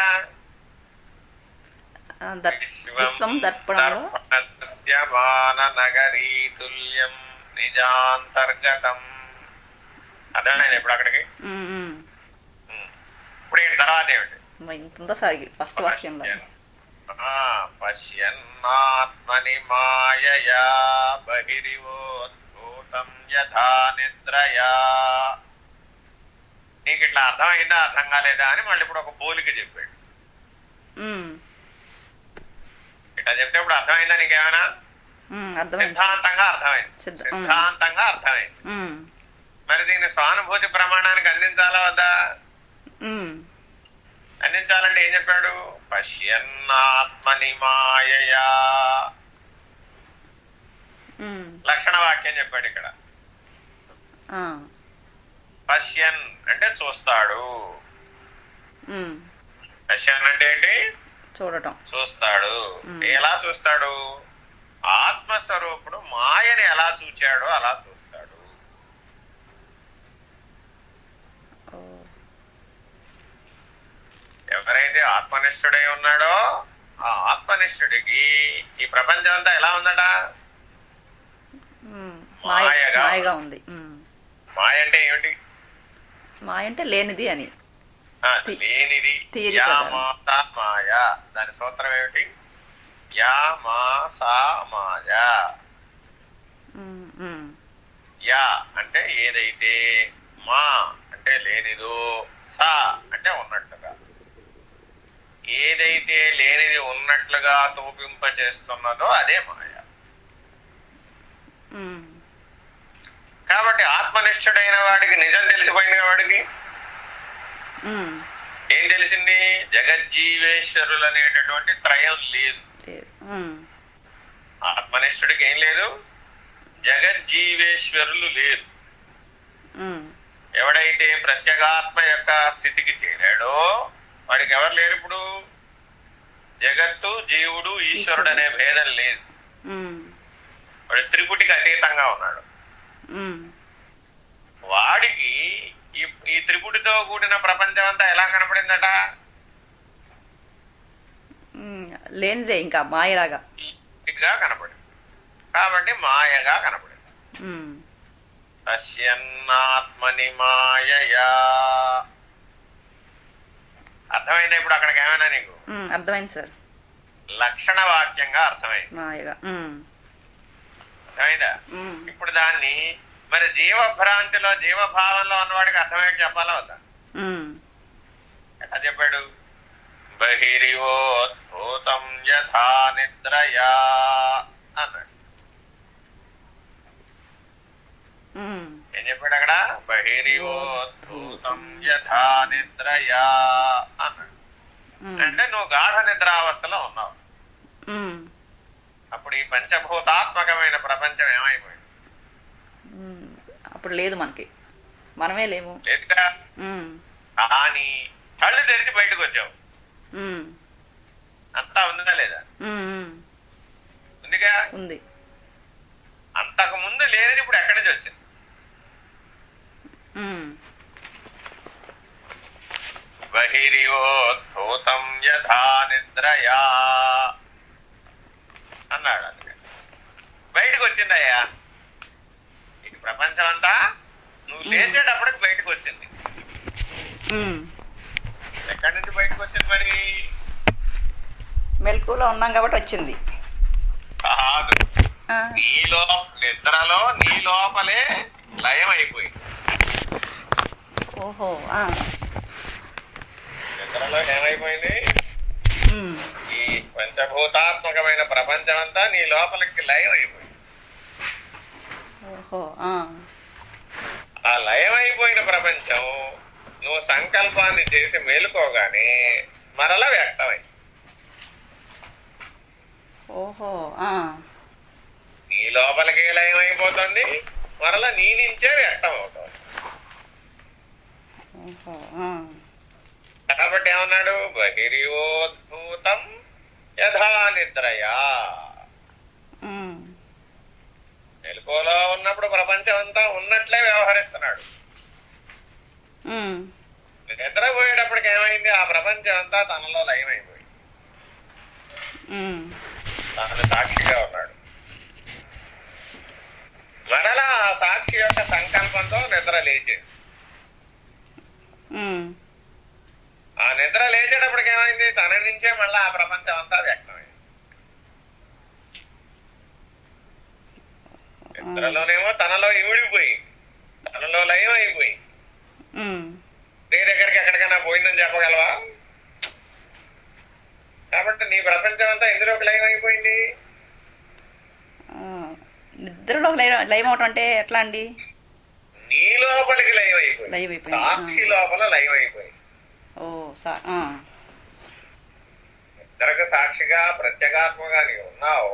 విశ్వం దర్పణంలో దర్పణదృశ్యమాన నగరీ తుల్యం నిజాంతర్గతం. అర్థమైంది ఇప్పుడు అక్కడికి. ఇప్పుడు ఏంటి తర్వాత ఏమిటి? ఇంత ఫస్ట్ వాక్యంలో పశ్యన్నాత్మని మాయయా బహిరివోద్భూతం యథా నిద్రయా. నీకు ఇట్లా అర్థమైందా అర్థం కాలేదా అని మళ్ళీ ఇప్పుడు ఒక పోలిక చెప్పాడు. ఇట్లా చెప్తే ఇప్పుడు అర్థమైందా నీకేమైనా? సిద్ధాంతంగా అర్థమైంది. సిద్ధాంతంగా అర్థమైంది. మరి దీన్ని సానుభూతి ప్రమాణానికి అందించాలా వద్దా? అందించాలంటే ఏం చెప్పాడు? పశ్యన్నాత్మని మాయయా లక్షణ వాక్యం చెప్పాడు ఇక్కడ. పశ్యన్ అంటే చూస్తాడు. పశ్యన్ అంటే ఏంటి? చూడటం. చూస్తాడు. ఎలా చూస్తాడు? ఆత్మస్వరూపుడు మాయని ఎలా చూచాడో అలా చూస్తాడు. ఎవరైతే ఆత్మనిష్ఠుడై ఉన్నాడో ఆ ఆత్మనిష్ఠుడికి ఈ ప్రపంచం అంతా ఎలా ఉందట? మాయగా. ఉంది. మాయ అంటే ఏమిటి? మాయ అంటే లేనిది అని. లేనిది మాయ. దాని సూత్రం ఏమిటి? యా మా సా మాయ. యా అంటే ఏదైతే మా అంటే లేనిదో సా అంటే ఉన్నట్లుగా. ఏదైతే లేనిది ఉన్నట్లుగా తోపింప చేస్తున్నదో అదే మాయ. కాబట్టి ఆత్మనిష్ఠుడైన వాడికి నిజం తెలిసిపోయింది వాడికి? ఏం తెలిసింది? జగజ్జీవేశ్వరులు అనేటటువంటి త్రయం లేదు. ఆత్మనిష్ఠుడికి ఏం లేదు? జగజ్జీవేశ్వరులు లేరు ఎవడైతే ప్రత్యేగాత్మ యొక్క స్థితికి చేరాడో వాడికి ఎవరు లేరు ఇప్పుడు? జగత్తు జీవుడు ఈశ్వరుడు అనే భేదం లేదు. వాడు త్రిపుటికి అతీతంగా ఉన్నాడు. వాడికి ఈ త్రిపుటితో కూడిన ప్రపంచం అంతా ఎలా కనపడిందట? లేనిదే ఇంకా మాయలాగా. గా కనపడింది. కాబట్టి మాయగా కనపడింది. పశ్యన్నాత్మని మాయయా. అర్థమైందా ఇప్పుడు అక్కడికి ఏమైనా నీకు? అర్థమైంది సార్. లక్షణ వాక్యంగా అర్థమైంది. మాయగా. ఇప్పుడు దాన్ని మరి జీవభ్రాంతిలో జీవభావంలో ఉన్నవాడికి అర్థమయ్యేది చెప్పాలా వద్దా? ఎట్లా చెప్పాడు? బహిరివోద్భూతం యథా నిద్రయా అన్నాడు. ఏం చెప్పాడు అక్కడ? బహిరివోద్భూతం యథా నిద్రయా అన్నాడు. అంటే నువ్వు గాఢ నిద్రావస్థలో ఉన్నావు. అప్పుడు ఈ పంచభూతాత్మకమైన ప్రపంచం ఏమైపోయింది? అప్పుడు లేదు మనకి. మనమే లేము. లేదుగా కానీ కళ్ళు తెరిచి బయటకు వచ్చావు. అంతా ఉందా లేదా? ఉందిగా? ఉంది. అంతకు ముందు లేనిది ఇప్పుడు ఎక్కడి నుంచి వచ్చింది? బహిరివోద్భూతం యథా నిద్రయా. అన్నాడు అందుకే బయటకు వచ్చిందయ్యా ఈ ప్రపంచం అంతా నువ్వు లేచేటప్పటికి బయటకు వచ్చింది. ఎక్కడి నుంచి బయటకు వచ్చింది మరి? మెలకువలో ఉన్నాం కాబట్టి వచ్చింది. కాదు. నీలో నిద్రలో నీ లోపలే లయం అయిపోయింది ఓహో నిద్రలో ఏమైపోయింది? పంచభూతాత్మకమైన ప్రపంచం అంతా నీ లోపలికి లయం అయిపోయింది. ఆ, లయమైపోయిన ప్రపంచం నువ్వు సంకల్పాన్ని చేసి మేలుకోగానే మరలా వ్యక్తమై నీ లోపలికే లయం అయిపోతుంది మరలా నీ నుంచే వ్యక్తం అవుతుంది కాబట్టి ఏమన్నాడు? బహిర్యోద్భూతం యథా నిద్రయా. మెలకువలో ఉన్నప్పుడు ప్రపంచం అంతా ఉన్నట్లే వ్యవహరిస్తున్నాడు. నిద్రపోయేటప్పటికి ఏమైంది ఆ ప్రపంచం అంతా తనలో లయమైపోయింది. ఉమ్, తాను సాక్షిగా ఉన్నాడు. మరలా ఆ సాక్షి యొక్క సంకల్పంతో నిద్ర లేచింది ఆ నిద్ర లేచేటప్పటికి ఏమైంది? తన నుంచే మళ్ళా ఆ ప్రపంచం అంతా వ్యక్తమైంది. నిద్రలోనేమో తనలో ఇమిడిపోయింది తనలో లయం అయిపోయింది ఉమ్, నీ దగ్గరికి ఎక్కడికైనా పోయిందని చెప్పగలవా? కాబట్టి నీ ప్రపంచం అంతా ఎందులోకి లయం అయిపోయింది? నిద్రలో లయ- అవటం అంటే ఎట్లా అండి? నీ లోపలికి లయం అయిపోయింది. సాక్షి లోపల లయం అయిపోయింది. ఓ సాక్షిగా ప్రత్యేగాత్మగా నీవు ఉన్నావు.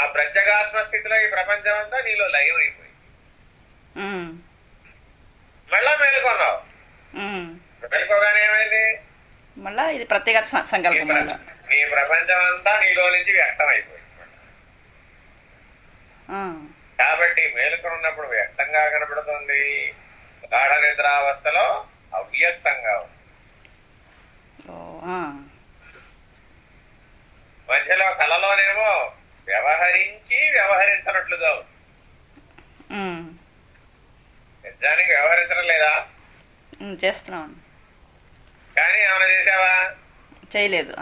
ఆ ప్రత్యేగాత్మ స్థితిలో ఈ ప్రపంచం అంతా నీలో లయం అయిపోయింది. మళ్ళా మేలుకొన్నావు. మేలుకోగానే ఏమైంది? మళ్ళా ఇది ప్రత్యేక సంకల్పం నీ ప్రపంచం అంతా నీలో నుంచి వ్యక్తం అయిపోయింది కాబట్టి మేలుకొనున్నప్పుడు వ్యక్తంగా కనబడుతుంది గాఢ నిద్రావస్థలో అవ్యక్తంగా ఉంది. మధ్యలో కలలోనేమో వ్యవహరించి వ్యవహరించినట్లుగా నిజానికి వ్యవహరించడం లేదా ఉమ్, చేస్తున్నాను కానీ ఏమైనా చేసావా? చేయలేదు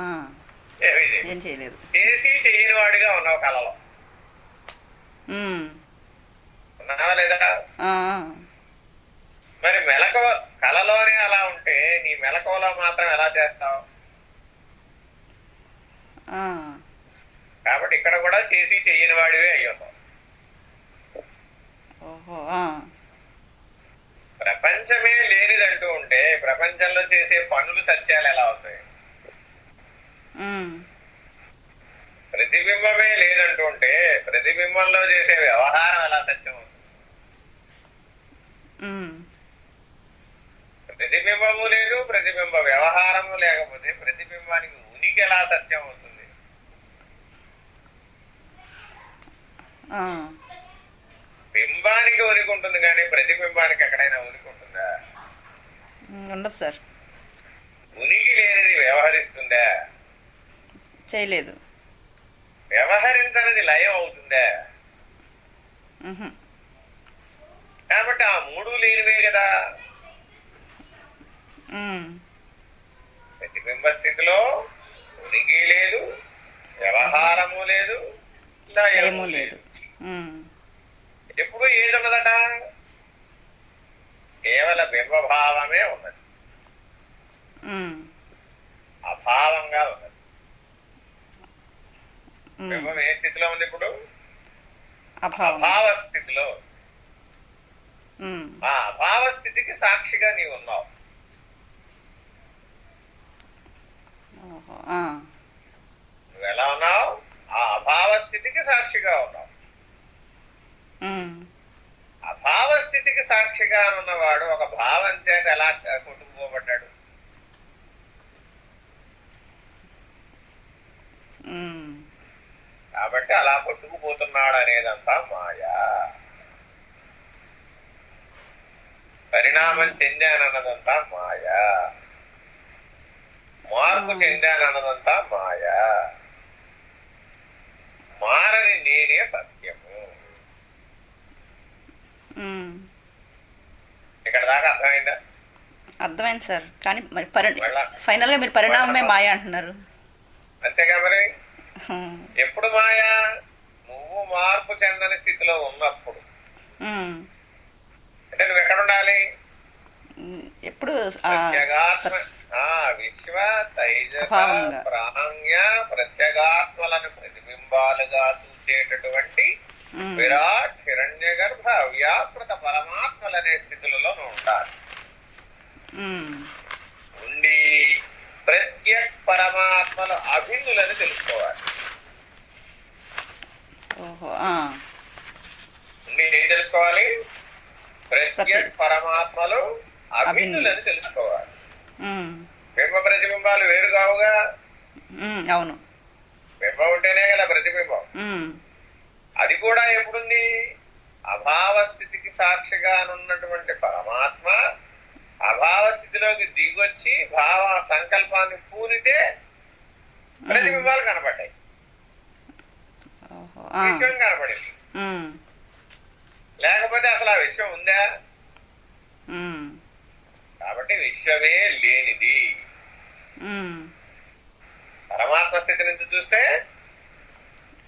చేయలేదు. ఏం చేయలేదు. చేసి చేయని వాడిగా ఉన్నావు ఉమ్, ఉన్నావా లేదా? మరి మెలకువ కలలోనే అలా ఉంటే నీ మెలకువలో మాత్రం ఎలా చేస్తావు? కాబట్టి ఇక్కడ కూడా చేసి చెయ్యని వాడివే ఆ, ప్రపంచమే లేనిదంటూ ఉంటే ప్రపంచంలో చేసే పనులు సత్యాలు ఎలా అవుతాయి? ప్రతిబింబమే లేదంటూ ఉంటే ప్రతిబింబం ప్రతిబింబంలో చేసే వ్యవహారం ఎలా సత్యం అవుతుంది? ప్రతిబింబము లేదు ప్రతిబింబ వ్యవహారము లేకపోతే ప్రతిబింబానికి ఉనికి ఎలా సత్యం అవుతుంది బింబానికి ఉనికి ఉంటుంది కానీ ప్రతిబింబానికి ఎక్కడైనా ఉనికి ఉంటుందా? ఉండదు సార్. ఉనికి లేనిది వ్యవహరిస్తుందా? చేయలేదు. వ్యవహరించనిది లయం అవుతుందా? కాబట్టి ఆ మూడు లేనివే కదా. ప్రతిబింబ స్థితిలో ఉనికి లేదు వ్యవహారము లేదు లయము లేదు. ఎప్పుడు ఏది ఉన్నదట? కేవల బింబభావమే ఉన్నది. అభావంగా ఉన్నది. బింబం ఏ స్థితిలో ఉంది ఇప్పుడు? అభావం. స్థితిలో. ఆ అభావ స్థితికి సాక్షిగా నీవు ఉన్నావు ఓహో, ఆ, నువ్వు ఎలా ఉన్నావు? ఆ అభావ స్థితికి సాక్షిగా ఉన్నావు. అభావ స్థితికి సాక్షిగా ఉన్నవాడు ఒక భావం చేత ఎలా కొట్టుకుపోబడ్డాడు కాబట్టి అలా కొట్టుకుపోతున్నాడు అనేదంతా మాయా. పరిణామం చెందానన్నదంతా మాయా. మార్పు చెందానన్నదంతా మాయా. మారని నేనే సత్యము. ఇక్కడ దాకా అర్థమైందా? అర్థమైంది సార్. కానీ మరి ఫైనల్గా మీరు పరిణామమే మాయ అంటున్నారు. అంతేగా మరి? ఎప్పుడు మాయా? నువ్వు మార్పు చెందని స్థితిలో ఉన్నప్పుడు. అంటే నువ్వు ఎక్కడ ఉండాలి? ఎప్పుడు విశ్వ తైజస. ప్రాంగ్య ప్రత్యేగాత్మలను ప్రతిబింబాలుగా చూసేటటువంటి విరాట్ హిరణ్య గర్భ వ్యాకృత పరమాత్మలనే స్థితులలో ఉమ్, ఉండి ప్రత్యక్ పరమాత్మల అభిన్నులను తెలుసుకోవాలి. ఉండి ఏం తెలుసుకోవాలి? ప్రత్యక్. పరమాత్మలు అభిన్నులను తెలుసుకోవాలి. బింబ ప్రతిబింబాలు వేరు కావుగా. అవును. బింబం ఉంటేనే కదా ప్రతిబింబం. అది కూడా ఎప్పుడుంది? అభావ స్థితికి సాక్షిగానున్నటువంటి పరమాత్మ అభావ స్థితిలోకి దిగొచ్చి భావ సంకల్పాన్ని పూనితే ప్రతిబింబాలు కనపడ్డాయి. విషయం కనపడింది. లేకపోతే అసలు ఆ విషయం ఉందా? కాబట్టి విశ్వమే లేనిది. పరమాత్మ స్థితి నుంచి చూస్తే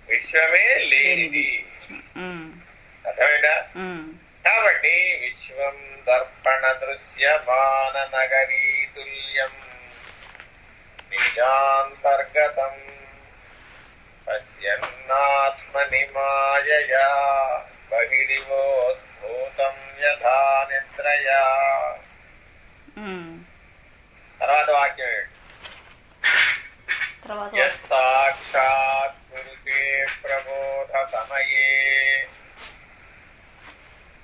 విశ్వమే లేనిది. ఉమ్, కాబట్టి విశ్వం దర్పణ దృశ్యమాన నగరీ తుల్యం నిజాంతర్గతం పశ్యన్నాత్మని మాయయా బహిరివోద్భూతం యథా నిద్రయా. తర్వాత వాక్యం యత్సాక్షాత్ కురుతే ప్రబోధ సమయే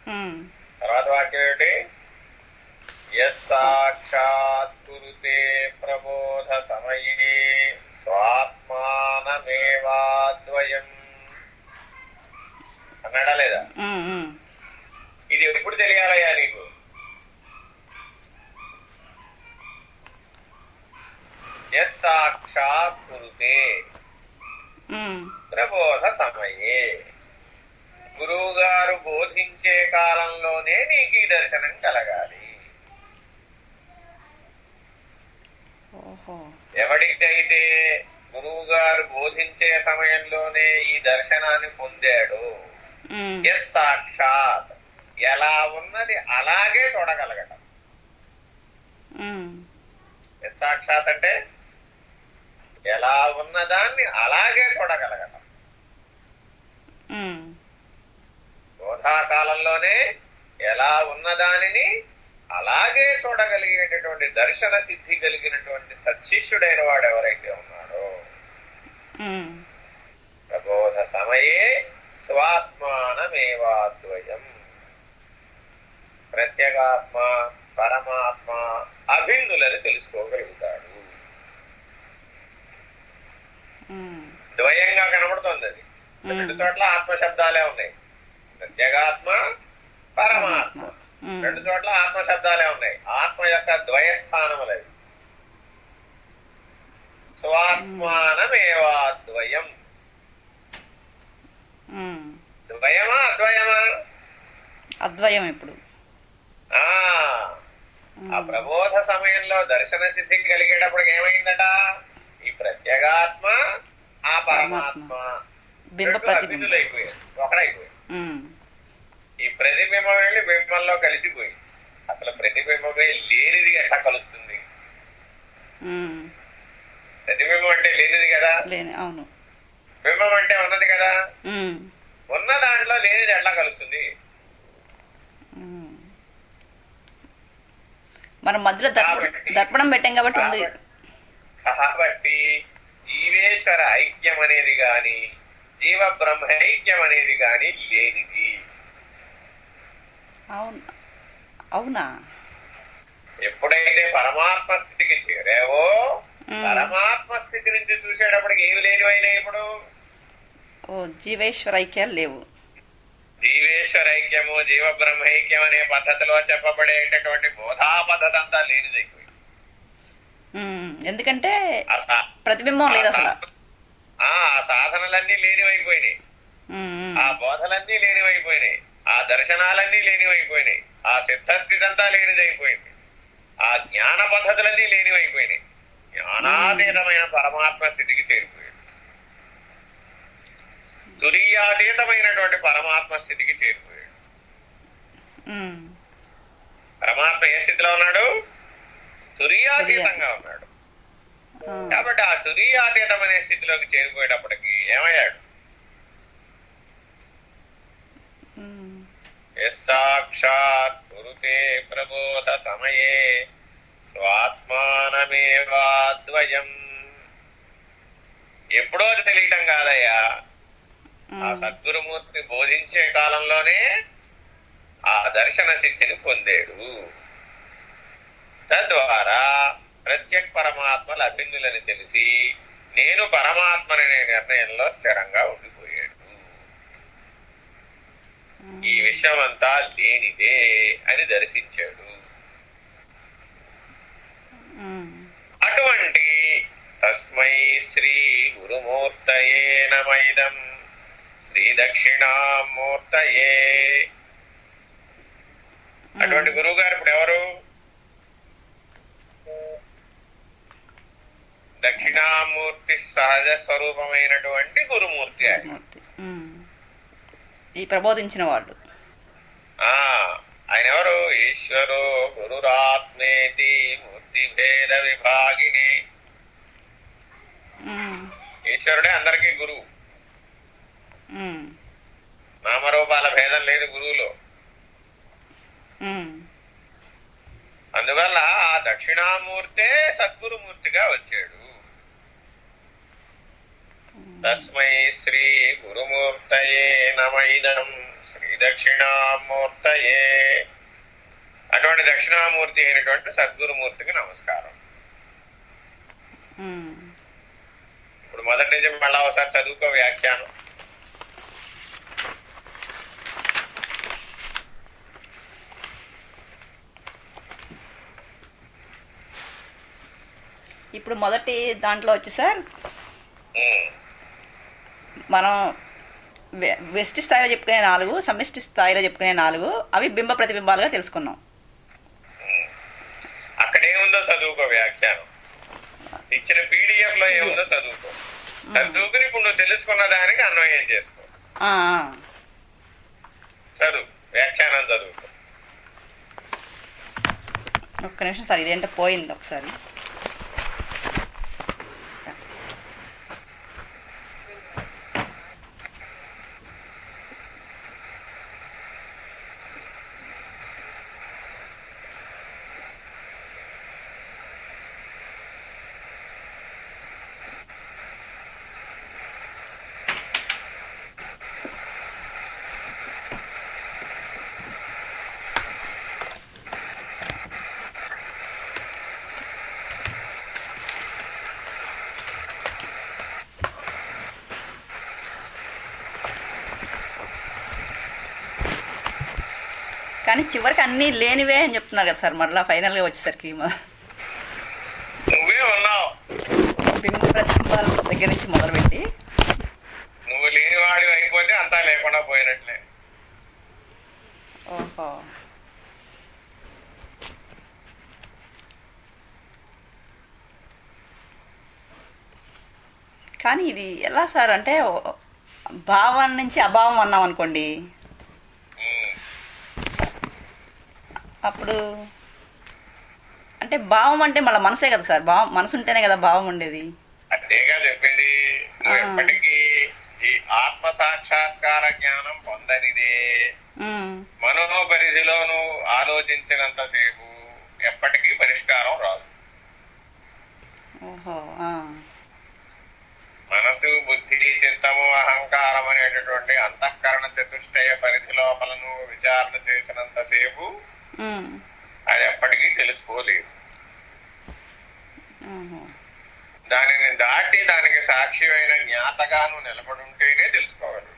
ఉమ్, తర్వాత వాక్యం ఏంటి యత్సాక్షాత్ కురుతే ప్రబోధ సమయే స్వాత్మానమేవాద్వయం. అన్నాడా లేదా? ఉమ్. ఇది ఎప్పుడు తెలియాలయ్యా నీకు? యత్సాక్షాత్ కురుతే ఉమ్, ప్రబోధ సమయే గురువు గారు బోధించే కాలంలోనే నీకు ఈ దర్శనం కలగాలి ఓహో. ఎవరికైతే గురువు గారు బోధించే సమయంలోనే ఈ దర్శనాన్ని పొందాడు ఎస్ సాక్షాత్ ఎలా ఉన్నది అలాగే చూడగలగటం. సాక్షాత్ అంటే ఎలా ఉన్నదాన్ని అలాగే చూడగలగటం ఉమ్, బోధాకాలంలోనే ఎలా ఉన్నదానిని అలాగే చూడగలిగేటటువంటి దర్శన సిద్ధి కలిగినటువంటి సత్శిష్యుడైన వాడు ఎవరైతే ఉన్నాడో. ప్రబోధ సమయే స్వాత్మ ప్రత్యేగాత్మానమేవాద్వయం ప్రత్యేగాత్మ పరమాత్మ అభిన్నులని తెలుసుకోగలుగుతాడు ద్వయంగా కనబడుతుంది అది. రెండు చోట్ల ఆత్మశబ్దాలే ఉన్నాయి. ప్రత్యేగాత్మ పరమాత్మ. రెండు చోట్ల ఆత్మ శబ్దాలే ఉన్నాయి. ఆత్మ యొక్క ద్వయస్థానములవి. స్వాత్మానమేవాద్వయం. ద్వయమా అద్వయమా? అద్వయం ఇప్పుడు. ఆ. ఆ ప్రబోధ సమయంలో దర్శన సిద్ధి కలిగేటప్పటికి ఏమైందట? ఈ ప్రత్యేగాత్మ ఆ పరమాత్మ బింబ రెండు ప్రతిబింబం. అభిన్నులైపోయాయి ఒకడైపోయాయి ఉమ్, ఈ ప్రతిబింబం వెళ్ళి బింబంలో కలిసిపోయి అసలు ప్రతిబింబమే లేనిది ఎట్లా కలుస్తుంది. ప్రతిబింబం అంటే లేనిది కదా? అవును. బింబం అంటే ఉన్నది కదా? ఉన్న దాంట్లో లేనిది ఎట్లా కలుస్తుంది. మనం మధ్యలో దర్ప దర్పణం పెట్టాం కాబట్టి ఉంది. కాబట్టి జీవేశ్వర ఐక్యం అనేది గాని జీవ బ్రహ్మ ఐక్యం అనేది గాని లేనిది. అవును. అవునా? ఎప్పుడైతే పరమాత్మ స్థితికి చేరావో. పరమాత్మ స్థితి నుంచి చూసేటప్పటికి ఏమి లేనివైనాయి ఇప్పుడు? ఓ జీవేశ్వర ఐక్యాలు లేవు. జీవేశ్వర ఐక్యము జీవ బ్రహ్మైక్యం అనే పద్ధతిలో చెప్పబడేటటువంటి బోధా పద్ధతి అంతా లేనిదైపోయింది ఎందుకంటే ప్రతిబింబం లేదు అసలు. ఆ సాధనలన్నీ లేనివైపోయినాయి. ఆ బోధలన్నీ లేనివైపోయినాయి. ఆ దర్శనాలన్నీ లేనివైపోయినాయి. ఆ సిద్ధస్థితి అంతా లేనిదైపోయింది. ఆ జ్ఞాన పద్ధతులన్నీ లేనివైపోయినాయి. జ్ఞానాతీతమైన పరమాత్మ స్థితికి చేరిపోయాడు తురీయాతీతమైనటువంటి పరమాత్మ స్థితికి చేరిపోయాడు పరమాత్మ ఏ స్థితిలో ఉన్నాడు? తురీయాతీతంగా ఉన్నాడు. కాబట్టి ఆ తురీయాతీతమనే స్థితిలోకి చేరిపోయేటప్పటికి ఏమయ్యాడు? ఉమ్, యస్సాక్షాత్ కురుతే ప్రబోధ సమయే స్వాత్మానమేవాద్వయం. ఎప్పుడో తెలియటం కాదయ్యా. ఆ సద్గురుమూర్తి బోధించే కాలంలోనే ఆ దర్శన సిద్ధిని పొందాడు. తద్వారా ప్రత్యేక పరమాత్మల అభిన్నులని తెలిసి నేను పరమాత్మననే నిర్ణయంలో స్థిరంగా ఉండిపోయాడు. ఈ విషయం అంతా లేనిదే అని దర్శించాడు. అటువంటి తస్మై శ్రీ గురుమూర్తయే నమైదం శ్రీ దక్షిణామూర్తయే. అటువంటి గురువు గారు ఇప్పుడు ఎవరు? దక్షిణామూర్తి సహజ స్వరూపమైనటువంటి గురుమూర్తి ఆయన. ఈ ప్రబోధించిన వాళ్ళు. ఆ ఆయన ఎవరు? ఈశ్వరో గురురాత్మేతి మూర్తి భేద విభాగిని. ఈశ్వరుడే అందరికీ గురువు. నామరూపాల భేదం లేదు గురువులో. అందువల్ల ఆ దక్షిణామూర్తే సద్గురుమూర్తిగా వచ్చాడు. తస్మై శ్రీ గురుమూర్తయే నమైదం శ్రీ దక్షిణామూర్తయే. అటువంటి దక్షిణామూర్తి అయినటువంటి సద్గురుమూర్తికి నమస్కారం. ఇప్పుడు మొదటి నుంచి మళ్ళా ఒకసారి చదువుకో వ్యాఖ్యానం. ఇప్పుడు మొదటి దాంట్లో వచ్చి సార్? మనం వెస్ట్ స్థాయిలో చెప్పుకునే నాలుగు సమిష్టి స్థాయిలో చెప్పుకునే నాలుగు అవి బింబ ప్రతిబింబాలుగా తెలుసుకున్నాం. అక్కడేముందో చదువుకో వ్యాఖ్యానం. ఇచ్చిన పీడిఎఫ్లో ఏముందో చదువుకో. చదువుకుని ఇప్పుడు నువ్వు తెలుసుకున్న దానికి అన్వయం చేసుకో. చదువు వ్యాఖ్యానం చదువుకో. ఒక్క నిమిషం సార్ ఇదేంటో పోయింది ఒకసారి. కానీ చివరికి అన్నీ లేనివే అని చెప్తున్నారు కదా సార్ మరలా ఫైనల్గా వచ్చేసరికి బింబ ప్రతిబింబాల దగ్గర నుంచి మొదలుపెట్టి. నువ్వు లేనివాడి అయిపోతే అంతా లేకుండా పోయినట్లే. ఓహో. కానీ ఇది ఎలా సార్ అంటే భావం నుంచి అభావం అన్నాం అనుకోండి అప్పుడు అంటే భావం అంటే మళ్ళీ మనసే కదా సార్. భావం మనసు ఉంటేనే కదా భావం ఉండేది. అంతేగా చెప్పేది. ఎప్పటికీ ఆత్మ సాక్షాత్కార జ్ఞానం పొందనిదే. మనోపరిధిలో నువ్వు ఆలోచించినంతసేపు ఎప్పటికీ పరిష్కారం రాదు. మనసు బుద్ధి చిత్తము అహంకారం అనేటటువంటి అంతఃకరణ చతుష్టయ పరిధి లోపల నువ్వు విచారణ చేసినంతసేపు అది ఎప్పటికీ తెలుసుకోలేదు. దానిని దాటి దానికి సాక్షి అయిన జ్ఞాతగాను నిలబడుంటేనే తెలుసుకోగలడు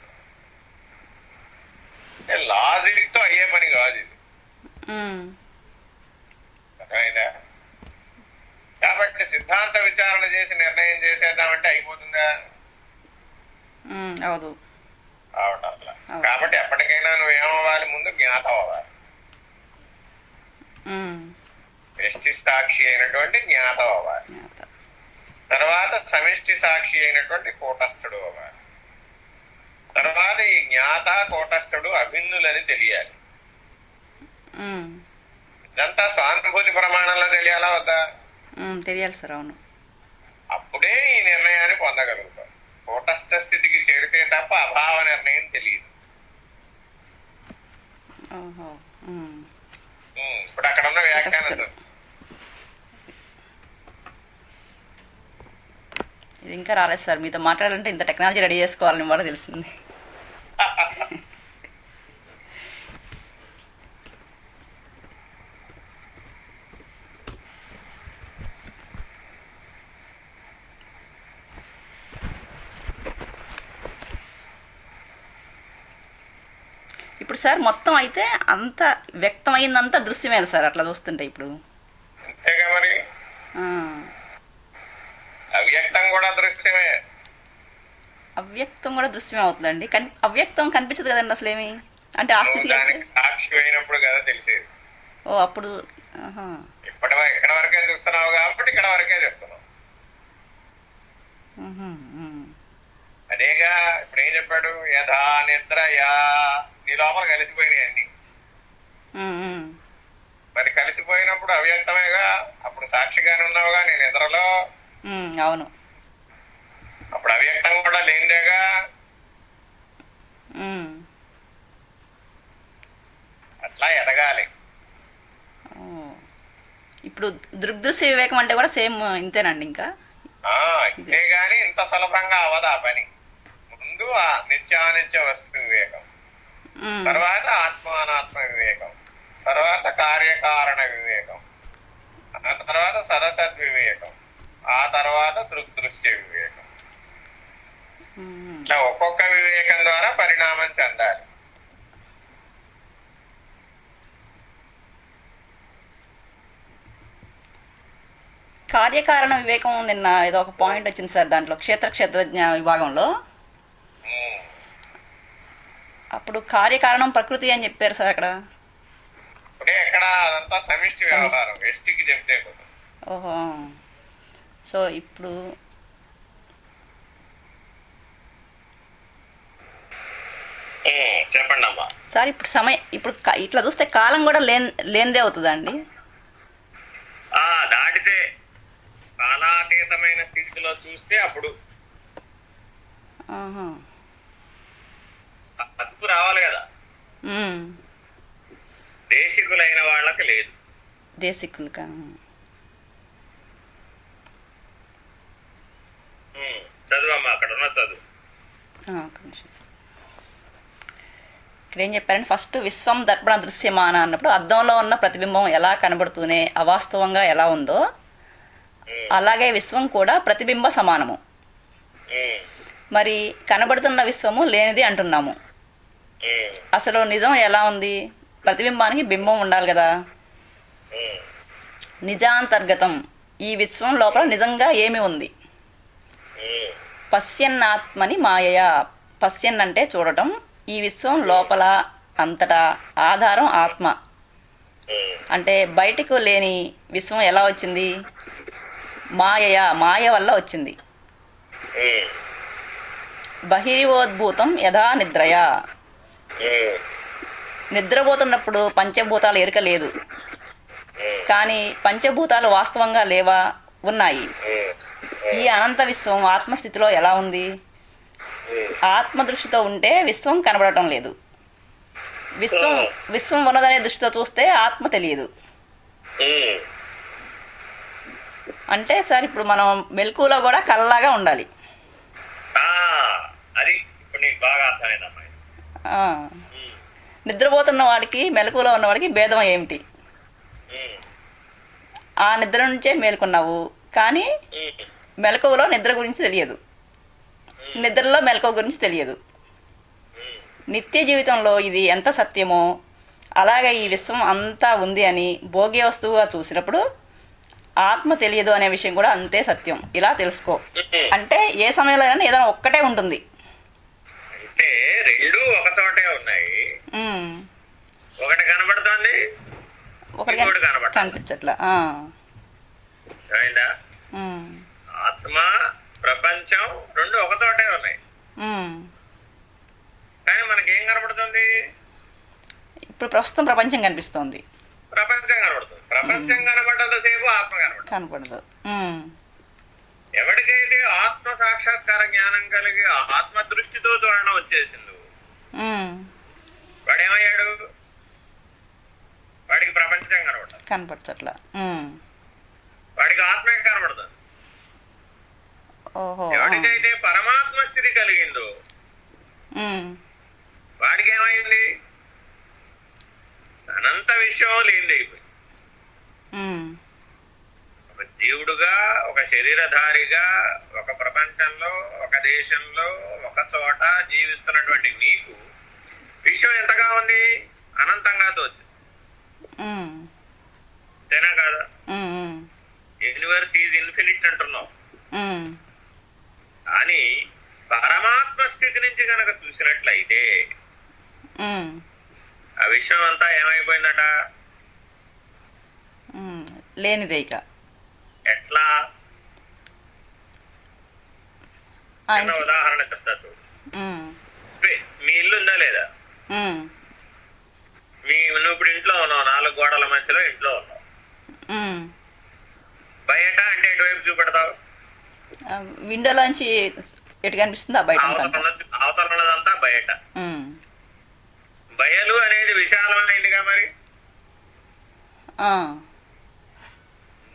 లాజిక్తో అయ్యే పని కాదు ఇది. ఉమ్, అర్థమైందా? కాబట్టి సిద్ధాంత విచారణ చేసి నిర్ణయం చేసేద్దామంటే అయిపోతుందా? ఉమ్, అవదు. కాబట్టి ఎప్పటికైనా నువ్వేమవ్వాలి? ముందు జ్ఞాతం అవ్వాలి వ్యష్టి సాక్షి అయినటువంటి జ్ఞాతం అవ్వాలి. తర్వాత సమిష్టి సాక్షి అయినటువంటి కూటస్థుడు అవ్వాలి. తర్వాత ఈ జ్ఞాత కూటస్థుడు అభిన్నులని తెలియాలి. ఇదంతా సానుభూతి ప్రమాణంలో తెలియాలా వద్దా? తెలియాలి సార్ అవును. అప్పుడే ఈ నిర్ణయాన్ని పొందగలుగుతాం. కూటస్థ స్థితికి చేరితే తప్ప అభావ నిర్ణయం తెలియదు. ఇప్పుడు అక్కడ ఉన్న. ఇది ఇంకా రాలేదు సార్ మీతో మాట్లాడాలంటే ఇంత టెక్నాలజీ రెడీ చేసుకోవాలని కూడా తెలిసింది ఇప్పుడు సార్ మొత్తం అయితే అంత వ్యక్తమైందంతా దృశ్యమే కదా సార్ అట్లా చూస్తుంటే ఇప్పుడు? మరి. అవ్యక్తం కూడా దృశ్యమే. అవ్యక్తం కూడా దృశ్యమే అవుతుందండి. కని అవ్యక్తం కనిపించదు కదండి అసలు ఏమి అంటే ఆ నువ్వు స్థితికి దానికి వెళ్తే- సాక్షి అయినప్పుడు కదా తెలిసేది. ఓ అప్పుడు. ఇప్పటి వరకు ఇక్కడ వరకే చూస్తున్నావు కాబట్టి ఇక్కడ వరకే చెప్తున్నావు. అదేగా ఇప్పుడు ఏం చెప్పాడు? యథా నిద్ర యా నీ లోపల కలిసిపోయినాయి అన్ని. మరి కలిసిపోయినప్పుడు అవ్యక్తమేగా అప్పుడు సాక్షిగానే ఉన్నావుగా నేను నిద్రలో. అవును. అప్పుడు అవ్యక్తం కూడా లేనిదేగా. అట్లా ఎదగాలి. ఇప్పుడు దృగ్దృశ్య వివేకం అంటే కూడా సేమ్ ఇంతేనండి ఇంకా? ఆ ఇంతే గాని ఇంత సులభంగా అవదు పని. ముందు ఆ నిత్యానిత్య వస్తు వివేకం. తర్వాత ఆత్మానాత్మ వివేకం. తర్వాత కార్యకారణ వివేకం. ఆ తర్వాత సదసద్ వివేకం. ఆ తర్వాత దృగ్దృశ్య వివేకం. ఇట్లా ఒక్కొక్క వివేకం ద్వారా పరిణామం చెందాలి. కార్యకారణ వివేకం నిన్న ఏదో ఒక పాయింట్ వచ్చింది సార్ దాంట్లో క్షేత్ర క్షేత్రజ్ఞ విభాగంలో. అప్పుడు కార్యకారణం ప్రకృతి అని చెప్పారు సార్ అక్కడ. ఇప్పుడే ఎక్కడ అదంతా సమిష్టి వ్యవహారం ఎస్టికి చెప్తే కుదరదు. ఓహో. సో ఇప్పుడు చెప్పండి అమ్మా. సార్ ఇప్పుడు సమయం ఇప్పుడు ఇట్లా చూస్తే కాలం కూడా లేన్ లేనిదే అవుతుందండి. ఆ దాటితే కాలాతీతమైన స్థితిలో చూస్తే అప్పుడు. ఆహా. అతుకు రావాలి కదా. దేశికులైన వాళ్ళకి లేదు. దేశికులుగా ఉమ్, చదువమ్మా అక్కడ ఉన్న చదువు. ఇక్కడ ఏం చెప్పారంటే ఫస్ట్ విశ్వం దర్పణ దృశ్యమాన అన్నప్పుడు అద్దంలో ఉన్న ప్రతిబింబం ఎలా కనబడుతూనే అవాస్తవంగా ఎలా ఉందో అలాగే విశ్వం కూడా ప్రతిబింబ సమానము. మరి కనబడుతున్న విశ్వము లేనిది అంటున్నాము. అసలు నిజం ఎలా ఉంది? ప్రతిబింబానికి బింబం ఉండాలి కదా. నిజాంతర్గతం. ఈ విశ్వం లోపల నిజంగా ఏమి ఉంది? పశ్యన్నాత్మని మాయయా. పశ్యన్ అంటే చూడటం. ఈ విశ్వం లోపల అంతటా ఆధారం ఆత్మ. అంటే బయటకు లేని విశ్వం ఎలా వచ్చింది? మాయయా. మాయ వల్ల వచ్చింది. బహిర్వోద్భూతం యథా నిద్రయా. నిద్రపోతున్నప్పుడు పంచభూతాలు ఎరుక లేదు. కానీ పంచభూతాలు వాస్తవంగా లేవా? ఉన్నాయి. ఈ అనంత విశ్వం ఆత్మస్థితిలో ఎలా ఉంది? ఆత్మ దృష్టితో ఉంటే విశ్వం కనబడటం లేదు. విశ్వం విశ్వం ఉన్నదనే దృష్టితో చూస్తే ఆత్మ తెలియదు. అంటే సార్ ఇప్పుడు మనం మెలకులో కూడా కల్లాగా ఉండాలి. అది ఇప్పుడు నీకు బాగా ఉమ్, నిద్రపోతున్న వాడికి మెలకువలో ఉన్నవాడికి భేదం ఏమిటి? ఆ నిద్ర నుంచే మేలుకున్నావు కానీ మెలకువలో నిద్ర గురించి తెలియదు. నిద్రలో మెలకువ గురించి తెలియదు. నిత్య జీవితంలో ఇది ఎంత సత్యమో అలాగే ఈ విశ్వం అంతా ఉంది అని భోగ్య వస్తువుగా చూసినప్పుడు ఆత్మ తెలియదు అనే విషయం కూడా అంతే సత్యం. ఇలా తెలుసుకో. అంటే ఏ సమయంలో అయినా ఏదైనా ఒక్కటే ఉంటుంది. అంటే రెండు ఒక చోటే ఉన్నాయి. ఒకటి కనబడుతోంది ఒకటి ఉమ్. ఆత్మ ప్రపంచం రెండు ఒక చోటే ఉన్నాయి. కానీ మనకేం కనబడుతుంది? ఇప్పుడు ప్రస్తుతం ప్రపంచం కనిపిస్తోంది. ప్రపంచం కనబడుతుంది. ప్రపంచం కనబడ్డంతసేపు ఆత్మ కనబడుతుంది. కనపడదు సాక్షాత్కార జ్ఞానం కలిగి ఆత్మ దృష్టితో చూడడం వచ్చేసింది. వాడేమయ్యాడు వాడికి ప్రపంచం కనబడదు కనపడచట్లా ఉమ్. వాడికి ఆత్మే ఆ. ఎవరికైతే పరమాత్మ స్థితి కలిగిందో. వాడికి ఏమైంది అనంత విషయం లేనిదైపోయింది జీవుడుగా ఒక శరీరధారిగా ఒక ప్రపంచంలో ఒక దేశంలో ఒక చోట జీవిస్తున్నటువంటి నీకు విషయం ఎంతగా ఉంది అనంతంగా ఉమ్. అంతేనా కాదా. యూనివర్స్ ఈజ్ ఇన్ఫినిట్ అంటున్నాం. కానీ పరమాత్మ స్థితి నుంచి కనుక చూసినట్లయితే. ఆ విషయం అంతా ఏమైపోయిందట. లేనిదే ఇక ఎట్లా? చిన్న ఉదాహరణ చెప్తా చూడు. మీ ఇల్లు ఉందా లేదా. మీ నువ్వు ఇప్పుడు ఇంట్లో ఉన్నావు నాలుగు గోడల మధ్యలో ఇంట్లో ఉన్నావు. బయట అంటే ఎటువైపు చూపెడతావు? విండోలోంచి ఎటు కనిపిస్తుందా బయట అంతా. అవతల అవతల ఉన్నదంతా బయట. బయలు అనేది విశాలమైందిగా మరి.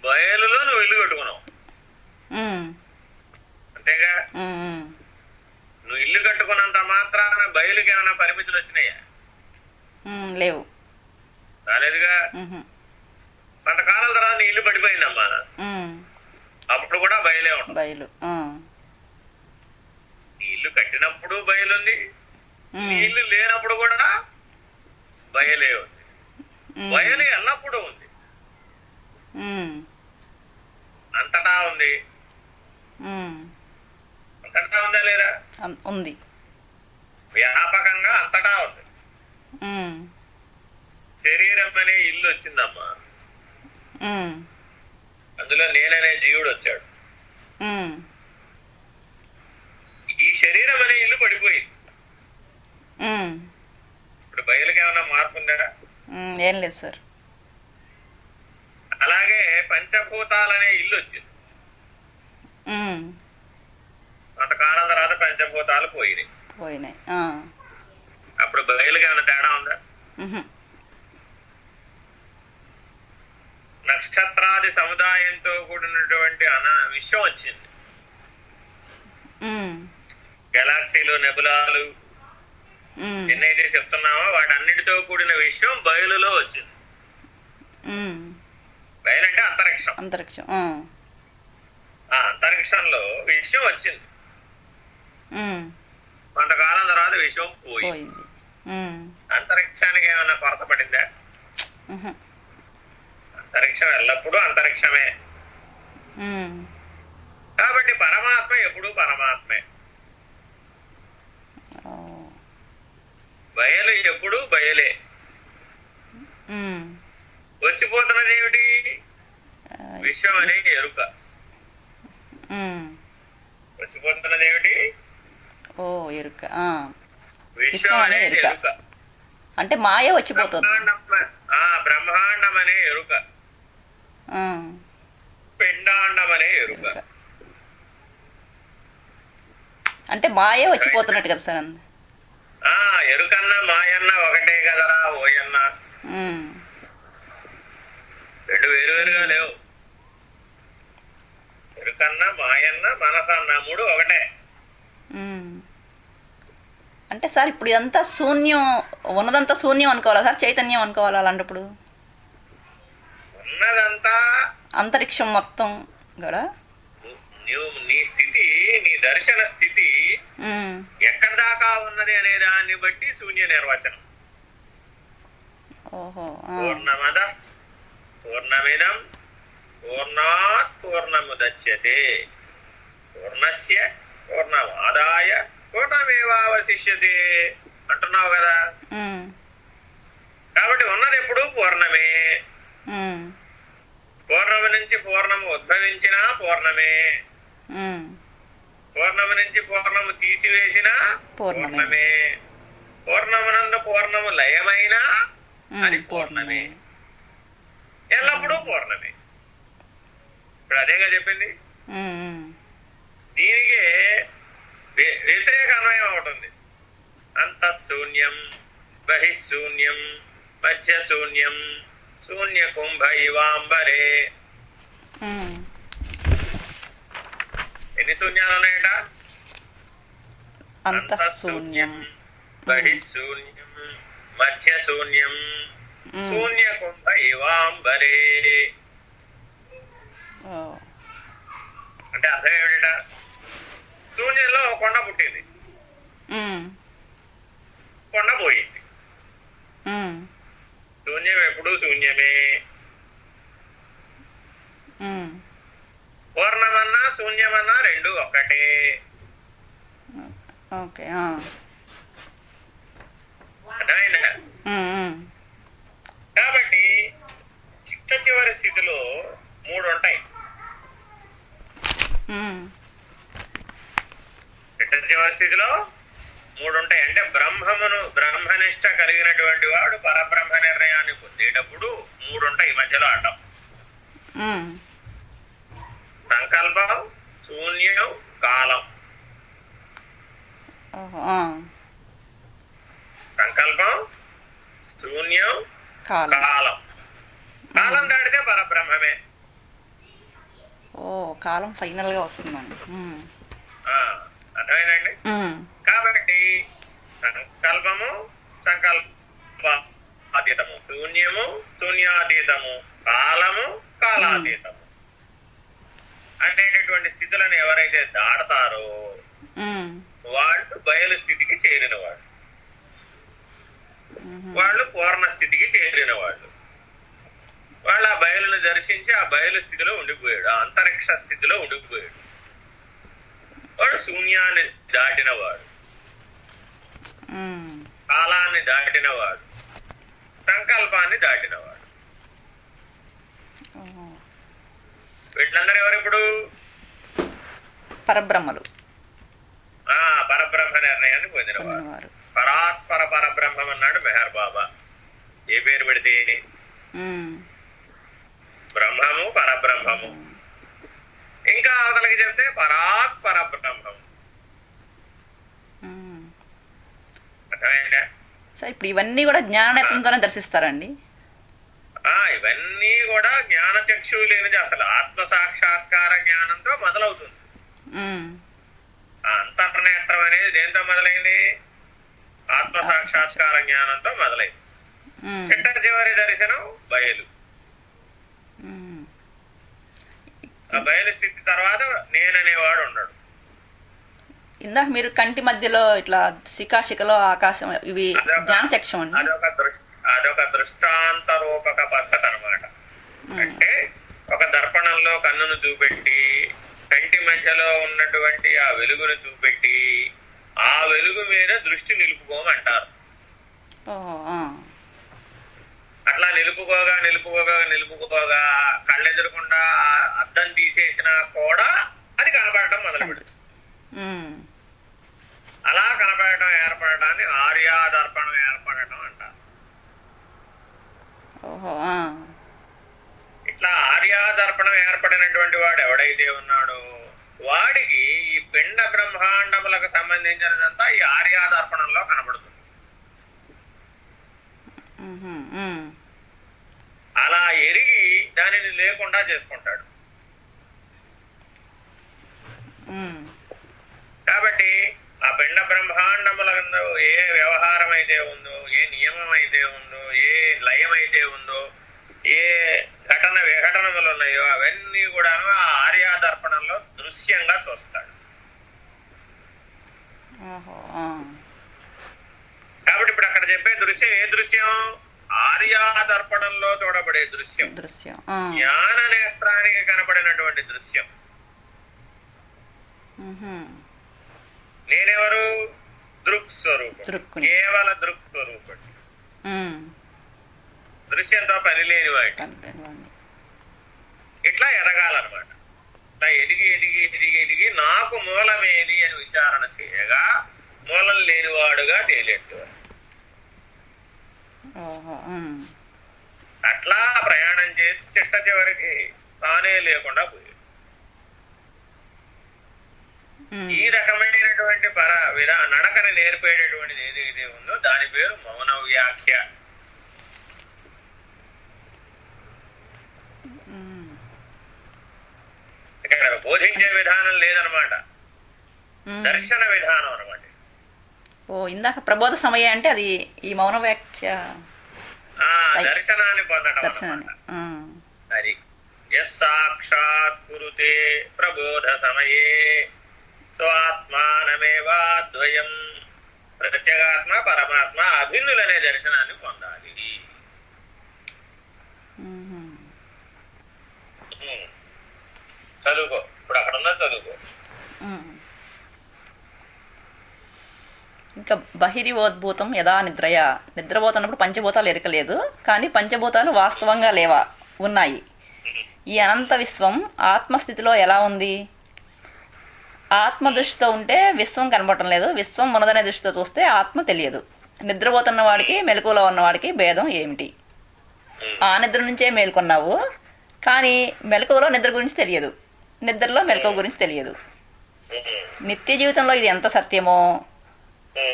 బయలులో నువ్వు ఇల్లు కట్టుకున్నావు. అంతేగా. నువ్వు ఇల్లు కట్టుకున్నంత మాత్రాన బయలుకి ఏమైనా పరిమితులు వచ్చినాయా. లేవు రాలేదుగా. కొంతకాలం తర్వాత నీ ఇల్లు పడిపోయిందమ్మా. అప్పుడు కూడా బయలే ఉంటుంది బయలు ఇల్లు కట్టినప్పుడు బయలుంది. ఇల్లు లేనప్పుడు కూడా బయలే ఉంది. బయలు ఎల్లప్పుడూ ఉంది. అంతటా ఉంది. అంతటా ఉందా లేదా ఉంది వ్యాపకంగా అంతటా ఉంది. శరీరం అనే ఇల్లు వచ్చిందమ్మా. అందులో నేననే జీవుడు వచ్చాడు. ఈ శరీరం అనే ఇల్లు పడిపోయింది. ఇప్పుడు బయలుకి ఏమైనా మార్పు ఉందా. ఏం లేదు సార్ అలాగే పంచభూతాలనే ఇల్లు వచ్చింది. కొంతకాలం తర్వాత పంచభూతాలు పోయినాయి పోయినాయి. అప్పుడు బయలుకి ఏమైనా తేడా ఉందా. నక్షత్రాది సముదాయంతో కూడినటువంటి అన విశ్వం వచ్చింది. గెలాక్సీలు నెబులాలు. ఎన్నైతే చెప్తున్నామో వాటన్నిటితో కూడిన విషయం బయలులో వచ్చింది. బయలు అంటే అంతరిక్షం. అంతరిక్షం అంతరిక్షంలో విషయం వచ్చింది. కొంతకాలం తర్వాత విషయం పోయింది. అంతరిక్షానికి ఏమైనా కొరత పడిందా? అంతరిక్షం ఎల్లప్పుడూ అంతరిక్షమే. కాబట్టి పరమాత్మ ఎప్పుడూ పరమాత్మే. బయలు ఎప్పుడూ బయలే. వచ్చిపోతున్నది ఏమిటి? విశ్వం అనే ఎరుక. వచ్చిపోతున్నది ఏమిటి? ఓ ఎరుక. విశ్వం అనే ఎరుక. అంటే మాయ వచ్చిపోతుంది. బ్రహ్మాండం అనే ఎరుక. పిండాండం అనే ఎరుక. అంటే మాయే వచ్చిపోతున్నట్టు కదా సార్ ఎరుకన్నా మాయన్న ఒకటే కదరా ఓయన్న. రెండు వేరు వేరుగా లేవు. ఎరుకన్నా మాయన్న మనసన్న మూడు ఒకటే. అంటే సార్ ఇప్పుడు ఇదంతా శూన్యం ఉన్నదంతా శూన్యం అనుకోవాలా సార్? చైతన్యం అనుకోవాలా అలాంటప్పుడు? ఉన్నదంతా అంతరిక్షం మొత్తం నువ్వు నీ స్థితి నీ దర్శన స్థితి ఎక్కడి దాకా ఉన్నది అనే దాన్ని బట్టి శూన్య నిర్వచనం. ఓహో పూర్ణమద పూర్ణమిదం పూర్ణాత్ పూర్ణముదచ్యతే పూర్ణస్య పూర్ణమాదాయ పూర్ణమేవావశిష్యతే అంటున్నావు కదా? కాబట్టి ఉన్నది ఎప్పుడు? పూర్ణమే. పూర్ణము నుంచి పూర్ణము ఉద్భవించినా పూర్ణమే. పూర్ణము నుంచి పూర్ణము తీసివేసినా పూర్ణమే. పూర్ణమే. పూర్ణమునందు పూర్ణము లయమైనా అది పూర్ణమే. ఎల్లప్పుడూ పూర్ణమే. ఇప్పుడు అదేగా చెప్పింది? దీనికి వ్య- వ్యతిరేక అన్వయం అవుతుంది అంతఃశూన్యం బహిశూన్యం మధ్య శూన్యం శూన్య కుంభ ఇవాంబరే. ఎన్ని శూన్యాలు ఉన్నాయట? అంతఃశూన్యం. బహిశూన్యం మధ్య శూన్యం ఉమ్, శూన్య కుంభ ఇవాంబరే అంటే అర్థం ఏమిట శూన్యంలో కొండ పుట్టింది. కొండ పోయింది. శూన్యం ఎప్పుడూ శూన్యమే. పూర్ణమన్నా శూన్యమన్నా రెండు ఒక్కటే. ఓకే అర్థమైందా? కాబట్టి చిట్ట చివరి స్థితిలో మూడు ఉంటాయి. చిట్ట చివరి స్థితిలో మూడు ఉంటాయి. అంటే బ్రహ్మమును బ్రహ్మనిష్ట కలిగినటువంటి వాడు పరబ్రహ్మ నిర్ణయాన్ని పొందేటప్పుడు మూడు ఉంటాయి ఈ మధ్యలో అడ్డం ఉమ్, సంకల్పం శూన్యం కాలం. సంకల్పం శూన్యం కాలం. కాలం. దాటితే పరబ్రహ్మమే. ఓ కాలం ఫైనల్గా వస్తుందండి అర్థమైందండి? కాబట్టి సంకల్పము సంకల్ప అతీతము శూన్యము శూన్యాతీతము. కాలము కాలాతీతము. అనేటటువంటి స్థితులను ఎవరైతే దాడతారో వాళ్ళు బయలు స్థితికి చేరిన వాళ్ళు. వాళ్ళు పూర్ణ స్థితికి చేరిన వాళ్ళు వాళ్ళు ఆ బయలును దర్శించి ఆ బయలు స్థితిలో ఉండిపోయాడు. ఆ అంతరిక్ష స్థితిలో ఉండిపోయాడు. వాడు శూన్యాన్ని దాటినవాడు. కాలాన్ని దాటినవాడు. సంకల్పాన్ని దాటినవాడు. వీళ్ళందరూ ఎవరిప్పుడు? పరబ్రహ్మలు. పరబ్రహ్మ నిర్ణయాన్ని పొందినవారు. పరాత్పర పరబ్రహ్మం అన్నాడు మెహర్ బాబా ఏ పేరు పెడితే? బ్రహ్మము పరబ్రహ్మము. ఇంకా అవతలకి చెప్తే పరాత్పర బ్రహ్మం ఉమ్. అర్థమైందా? సార్ ఇప్పుడు ఇవన్నీ కూడా జ్ఞాననేత్రంతోనే దర్శిస్తారండి? ఆ ఇవన్నీ కూడా జ్ఞాన చక్షువు లేనిది అసలు ఆత్మ సాక్షాత్కార జ్ఞానంతో మొదలవుతుంది. అంతర్నేత్రం అనేది దేంతో మొదలైంది? ఆత్మ సాక్షాత్కార జ్ఞానంతో మొదలైంది. చిట్ట చివరి దర్శనం బయలు. ఆ బయలు స్థితి తర్వాత నేననేవాడు ఉండడు ఇందాక మీరు కంటి మధ్యలో ఇట్లా శిఖాశిఖలో ఆకాశం ఇవి అదొక- జ్ఞాన సెక్షన్ అండి? అదొక దృష్టాంత రూపక పద్ధతి అనమాట అంటే ఒక దర్పణంలో కన్నును చూపెట్టి కంటి మధ్యలో ఉన్నటువంటి ఆ వెలుగును చూపెట్టి ఆ వెలుగు మీద దృష్టి నిలుపుకోమంటారు. అట్లా నిలుపుకోగా నిలుపుకోగా నిలుపుకోగా కళ్ళెదురకుండా అద్దం తీసేసినా కూడా అది కనపడటం మొదలు పెడుతుంది ఉమ్. అలా కనపడటం ఏర్పడటాన్ని ఆర్యాదర్పణం ఏర్పడటం అంటారు. ఇట్లా ఆర్యాదర్పణం ఏర్పడినటువంటి వాడు ఎవడైతే ఉన్నాడో వాడికి ఈ పిండ బ్రహ్మాండములకు సంబంధించినదంతా ఈ ఆర్యాదర్పణంలో కనబడుతుంది. అలా ఎరిగి దానిని లేకుండా చేసుకుంటాడు. కాబట్టి ఆ పిండ బ్రహ్మాండములందు ఏ వ్యవహారం అయితే ఉందో ఏ నియమం అయితే ఉందో ఏ లయం అయితే ఉందో ఏ ఘటన విఘటనములు ఉన్నాయో అవన్నీ కూడాను ఆ ఆర్యాదర్పణంలో దృశ్యంగా చూస్తాడు. కాబట్టి ఇప్పుడు అక్కడ చెప్పే దృశ్యం ఏ దృశ్యం ఆర్యాదర్పణంలో చూడబడే దృశ్యం దృశ్యం. జ్ఞాన నేత్రానికి కనబడినటువంటి దృశ్యం. నేనెవరు దృక్ స్వరూపం. కేవల దృక్ స్వరూపం. దృశ్యంతో పని లేని వాటి. ఇట్లా ఎదగాలన్నమాట ఇట్లా ఎదిగి ఎదిగి ఎదిగి ఎదిగి నాకు మూలమేది అని విచారణ చేయగా మూలం లేనివాడుగా తేలేట్టువాడు ఉమ్. అట్లా ప్రయాణం చేసి చిట్ట చివరికి తానే లేకుండా పోయాడు. ఈ రకమైనటువంటి పర విధా నడకని నేర్పేటటువంటిది ఏదైతే ఉందో దాని పేరు మౌన వ్యాఖ్య ఇక్కడ బోధించే విధానం లేదనమాట. దర్శన విధానం అనమాట. ఓ ఇందాక ప్రబోధ సమయ అంటే అది ఈ మౌన వ్యాఖ్య. దర్శనాన్ని పొందడం. అది. ఎస్ సాక్షాత్ కురుతే ప్రబోధ సమయే. స్వాత్మానమేవాద్వయం. ప్రత్యేగాత్మ పరమాత్మ అభిన్నులనే దర్శనాన్ని పొందాలి. చదువుకో. ఇప్పుడు అక్కడ ఉన్న చదువుకో. ఇంకా బహిరివోద్భూతం యథా నిద్రయ. నిద్రపోతున్నప్పుడు పంచభూతాలు ఎరకలేదు కానీ పంచభూతాలు వాస్తవంగా లేవా? ఉన్నాయి. ఈ అనంత విశ్వం ఆత్మస్థితిలో ఎలా ఉంది? ఆత్మ దృష్టితో ఉంటే విశ్వం కనబడటం లేదు. విశ్వం ఉన్నదనే దృష్టితో చూస్తే ఆత్మ తెలియదు. నిద్రపోతున్న వాడికి మెలకువలో ఉన్నవాడికి భేదం ఏమిటి. ఆ నిద్ర నుంచే మేల్కొన్నావు కానీ మెలకువలో నిద్ర గురించి తెలియదు. నిద్రలో మెలకువ గురించి తెలియదు. నిత్య జీవితంలో ఇది ఎంత సత్యమో.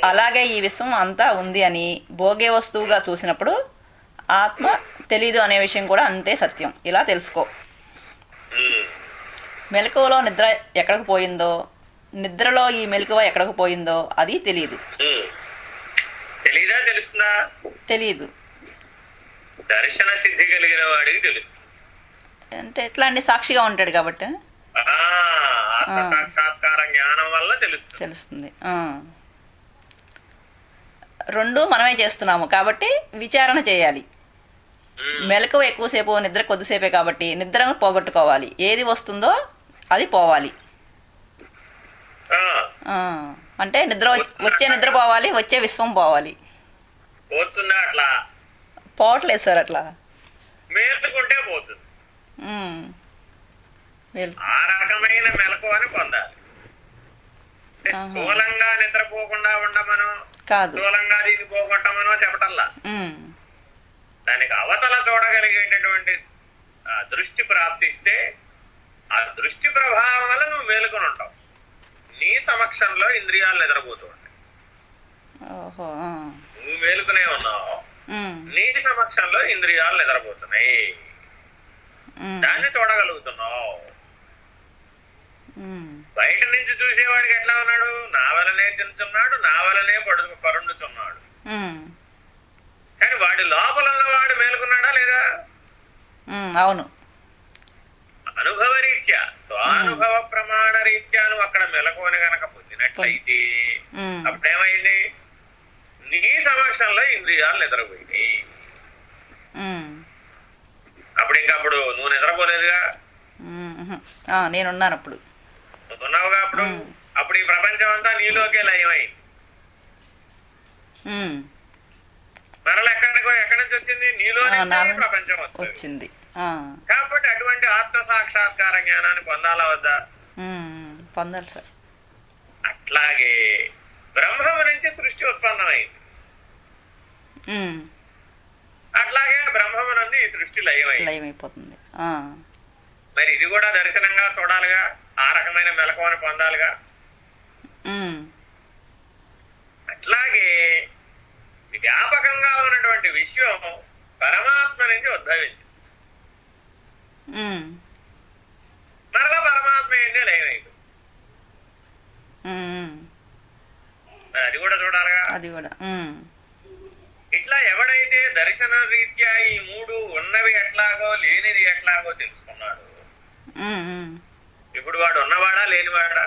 అలాగే ఈ విశ్వం అంతా ఉంది అని భోగే వస్తువుగా చూసినప్పుడు ఆత్మ తెలీదు అనే విషయం కూడా అంతే సత్యం. ఇలా తెలుసుకో. మెలకువలో నిద్ర ఎక్కడికి పోయిందో నిద్రలో ఈ మెలకువ ఎక్కడికి పోయిందో అది తెలియదు తెలియదు దర్శన సిద్ధి కలిగిన వాడికి తెలుస్తుంది. అంటే ఎట్లా అండి? సాక్షిగా ఉంటాడు కాబట్టి. జ్ఞానం వల్ల తెలుస్తుంది. రెండు మనమే చేస్తున్నాము కాబట్టి విచారణ చేయాలి. మెలకువ ఎక్కువసేపు నిద్ర కొద్దిసేపే కాబట్టి నిద్రను పోగొట్టుకోవాలి. ఏది వస్తుందో అది పోవాలి. అంటే నిద్ర వచ్చే నిద్ర పోవాలి వచ్చే విశ్వం పోవాలి. పోతుందా అట్లా? పోవట్లేదు సార్ అట్లా. మేలుకుంటే పోతుంది. ఆ రకమైన మెలకువని పొందాలి. స్థూలంగా నిద్రపోకుండా ఉండమనో స్థూలంగా దీన్ని పోగొట్టమనో చెప్పటల్లా. దానికి అవతల చూడగలిగేటటువంటి దృష్టి ప్రాప్తిస్తే ఆ దృష్టి ప్రభావం వల్ల నువ్వు మేలుకొని ఉంటావు నీ సమక్షంలో ఇంద్రియాలు నిద్రపోతూ ఉంటాయి. నువ్వు మేలుకునే ఉన్నావు. నీ సమక్షంలో ఇంద్రియాలు నిద్రపోతున్నాయి. దాన్ని చూడగలుగుతున్నావు. బయట నుంచి చూసేవాడికి ఎట్లా ఉన్నాడు? నా వలనే తింటున్నాడు నా వలనే పడు పరుండుతున్నాడు. కానీ వాడి లోపల ఉన్నవాడు మేలుకున్నాడా లేదా. అవును. అనుభవ రీత్యా స్వానుభవ ప్రమాణ రీత్యా నువ్వు అక్కడ మెలకువని గనక ఉమ్, అప్పుడేమైంది? నీ సమక్షంలో ఇంద్రియాలు నిద్రపోయినాయి. అప్పుడు ఇంకా అప్పుడు నువ్వు నిద్రపోలేదుగా? నేనున్నాను అప్పుడు ఉన్నావుగా అప్పుడు. అప్పుడు ఈ ప్రపంచం అంతా నీలోకే లయమైంది మరల ఎక్కడికో ఎక్కడి నుంచి వచ్చింది? నీలో ప్రపంచం వచ్చింది. కాబట్టి అటువంటి ఆత్మ సాక్షాత్కార జ్ఞానాన్ని పొందాలా వద్దా? పొందాలి సార్. అట్లాగే బ్రహ్మము నుంచి సృష్టి ఉత్పన్నమైంది. అట్లాగే బ్రహ్మము నుండి ఈ సృష్టి లయమైంది. లయం అయిపోతుంది ఆ, మరి ఇది కూడా దర్శనంగా చూడాలిగా? ఆ రకమైన మెలకువని పొందాలిగా. అట్లాగే వ్యాపకంగా ఉన్నటువంటి విశ్వం పరమాత్మ నుంచి ఉద్భవించింది. మరలా పరమాత్మ ఏంటి లయమైంది మరి అది కూడా చూడాలిగా. అది కూడా. ఇట్లా ఎవడైతే దర్శన రీత్యా ఈ మూడు ఉన్నవి ఎట్లాగో లేనిది ఎట్లాగో తెలుసుకున్నాడు ఇప్పుడు వాడు ఉన్నవాడా లేనివాడా?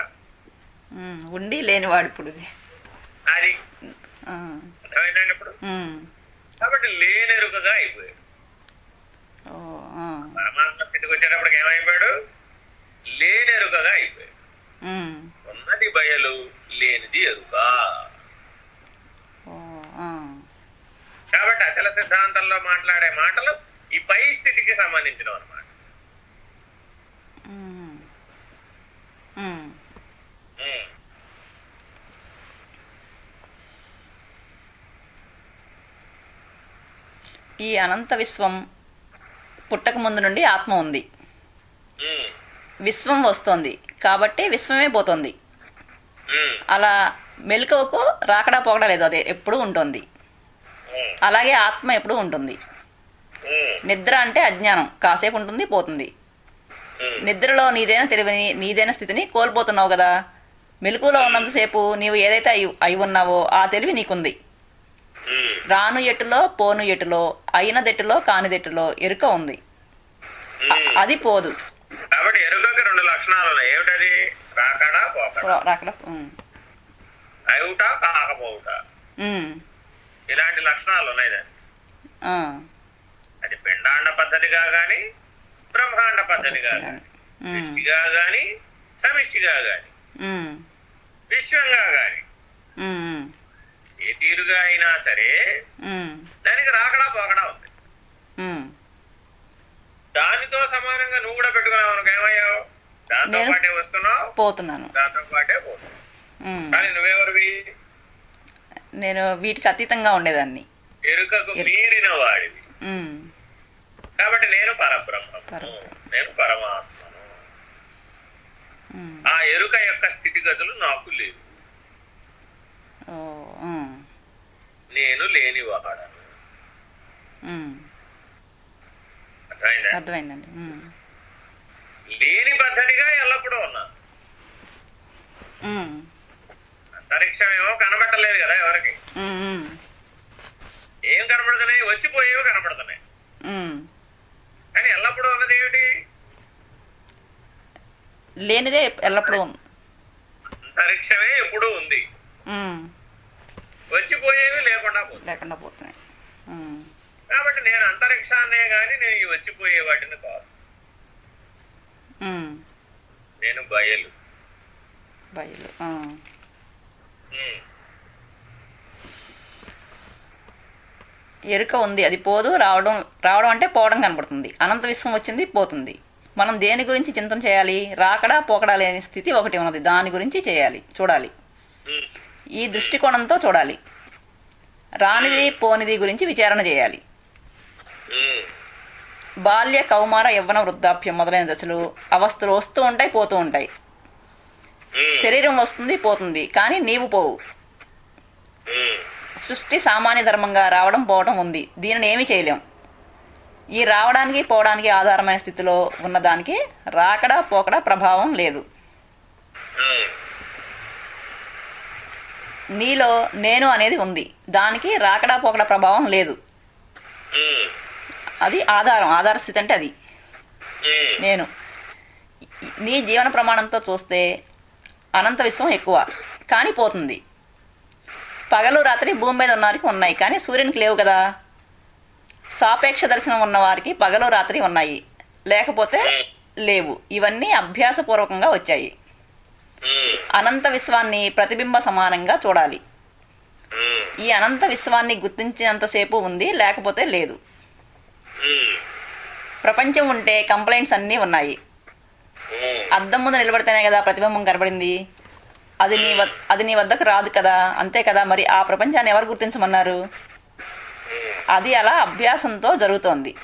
ఉండి లేనివాడు ఇప్పుడు. అది. ఉమ్, కాబట్టి లేనెరుకగా అయిపోయాడు. పరమాత్మ స్థితికి వచ్చేటప్పటికి ఏమైపోయాడు? లేనెరుకగా అయిపోయాడు. ఉన్నది బయలు లేనిది ఎరుక. కాబట్టి అచల సిద్ధాంతంలో మాట్లాడే మాటలు ఈ పై స్థితికి సంబంధించినవి అనమాట ఈ అనంత విశ్వం పుట్టక ముందు నుండి ఆత్మ ఉంది. విశ్వం వస్తోంది. కాబట్టి విశ్వమే పోతుంది. అలా మెలకువకు రాకడా పోకడా లేదు. అదే ఎప్పుడు ఉంటుంది. అలాగే ఆత్మ ఎప్పుడు ఉంటుంది. నిద్ర అంటే అజ్ఞానం. కాసేపు ఉంటుంది పోతుంది. నిద్రలో నీదైన తెలివిని నీదైన స్థితిని కోల్పోతున్నావు కదా. మెలకువలో ఉన్నంతసేపు నీవు ఏదైతే అయి అయి ఉన్నావో ఆ తెలివి నీకుంది. రాను ఎటులో పోను ఎటులో అయినదెట్టులో కానిదెట్టులో ఎరుక ఉంది. అది పోదు. కాబట్టి ఎరుకకి రెండు లక్షణాలు ఉన్నాయి. ఏమిటది? రాకడా పోకడా? రాకడా. అవుట కాకపోవుట. ఇలాంటి లక్షణాలు ఉన్నాయి దానికి. ఆ. అది పిండాండ పద్ధతిగా గాని బ్రహ్మాండ పద్ధతిగా గాని ఉమ్. సృష్టిగా గాని సమిష్టిగా గాని. విశ్వంగా గాని. ఏ తీరుగా అయినా సరే. దానికి రాకడా పోకడా ఉంది. దానితో సమానంగా నువ్వు కూడా పెట్టుకున్నావు అనుకో ఏమయ్యావు దాంతో పాటే వస్తున్నావు పోతున్నాను దాంతో పాటే పోతున్నావు. కానీ నువ్వెవరివి నేను వీటికి అతీతంగా ఉండేదాన్ని ఎరుకకు ఎరు- మీరిన వాడివి. కాబట్టి నేను పరబ్రహ్మ. నేను పరమాత్మను ఉమ్. ఆ ఎరుక యొక్క స్థితిగతులు నాకు లేవు. నేను లేనివాడను అర్థమైందండి. లేని పద్ధతిగా ఎల్లప్పుడూ ఉన్నా. అంతరిక్షం ఏమో కనబడలేదు కదా ఎవరికి. ఏం కనబడుతున్నాయి వచ్చిపోయేవి కనబడుతున్నాయి. కానీ ఎల్లప్పుడూ ఉన్నది ఏమిటి లేనిదే ఎల్లప్పుడూ ఉంది. అంతరిక్షమే ఎప్పుడూ ఉంది. వచ్చిపోయేవి లేకుండా లేకుండా పోతున్నాయి. కాబట్టి నేను అంతరిక్షాన్నే గాని నేను ఈ వచ్చిపోయే వాటిని కాదు. నేను బయలు. బయలు. ఎరుక ఉంది అది పోదు రావడం రావడం అంటే పోవడం కనపడుతుంది అనంత విశ్వం వచ్చింది పోతుంది. మనం దేని గురించి చింతన చేయాలి? రాకడా పోకడా లేని స్థితి ఒకటి ఉన్నది. దాని గురించి చేయాలి. చూడాలి. ఉమ్. ఈ దృష్టికోణంతో చూడాలి. రానిది పోనిది గురించి విచారణ చేయాలి. ఉమ్. బాల్య కౌమార యవ్వన వృద్ధాప్యం మొదలైన దశలు అవస్థలు వస్తూ ఉంటాయి పోతూ ఉంటాయి. శరీరం వస్తుంది పోతుంది. కానీ నీవు పోవు. సృష్టి సామాన్య ధర్మంగా రావడం పోవడం ఉంది. దీనిని ఏమీ చేయలేం. ఈ రావడానికి పోవడానికి ఆధారమైన స్థితిలో ఉన్నదానికి రాకడా పోకడా ప్రభావం లేదు. నీలో నేను అనేది ఉంది. దానికి రాకడా పోకడా ప్రభావం లేదు. అది ఆధారం. ఆధార స్థితి అంటే అది. నేను. నీ జీవన ప్రమాణంతో చూస్తే అనంత విశ్వం ఎక్కువ. కానీ పోతుంది. పగలు రాత్రి భూమి మీద ఉన్న వారికి ఉన్నాయి. కానీ సూర్యునికి లేవు కదా. సాపేక్ష దర్శనం ఉన్న వారికి పగలు రాత్రి ఉన్నాయి. లేకపోతే లేవు. ఇవన్నీ అభ్యాసపూర్వకంగా వచ్చాయి. అనంత విశ్వాన్ని ప్రతిబింబ సమానంగా చూడాలి. ఈ అనంత విశ్వాన్ని గుర్తించినంతసేపు ఉంది లేకపోతే లేదు. ప్రపంచం ఉంటే కంప్లైంట్స్ అన్నీ ఉన్నాయి. అద్దం ముందు నిలబడితేనే కదా ప్రతిబింబం కనబడింది. అది నీ అది నీ వద్దకు రాదు కదా. అంతే కదా మరి ఆ ప్రపంచాన్ని ఎవరు గుర్తించమన్నారు? అది అలా అభ్యాసంతో జరుగుతోంది.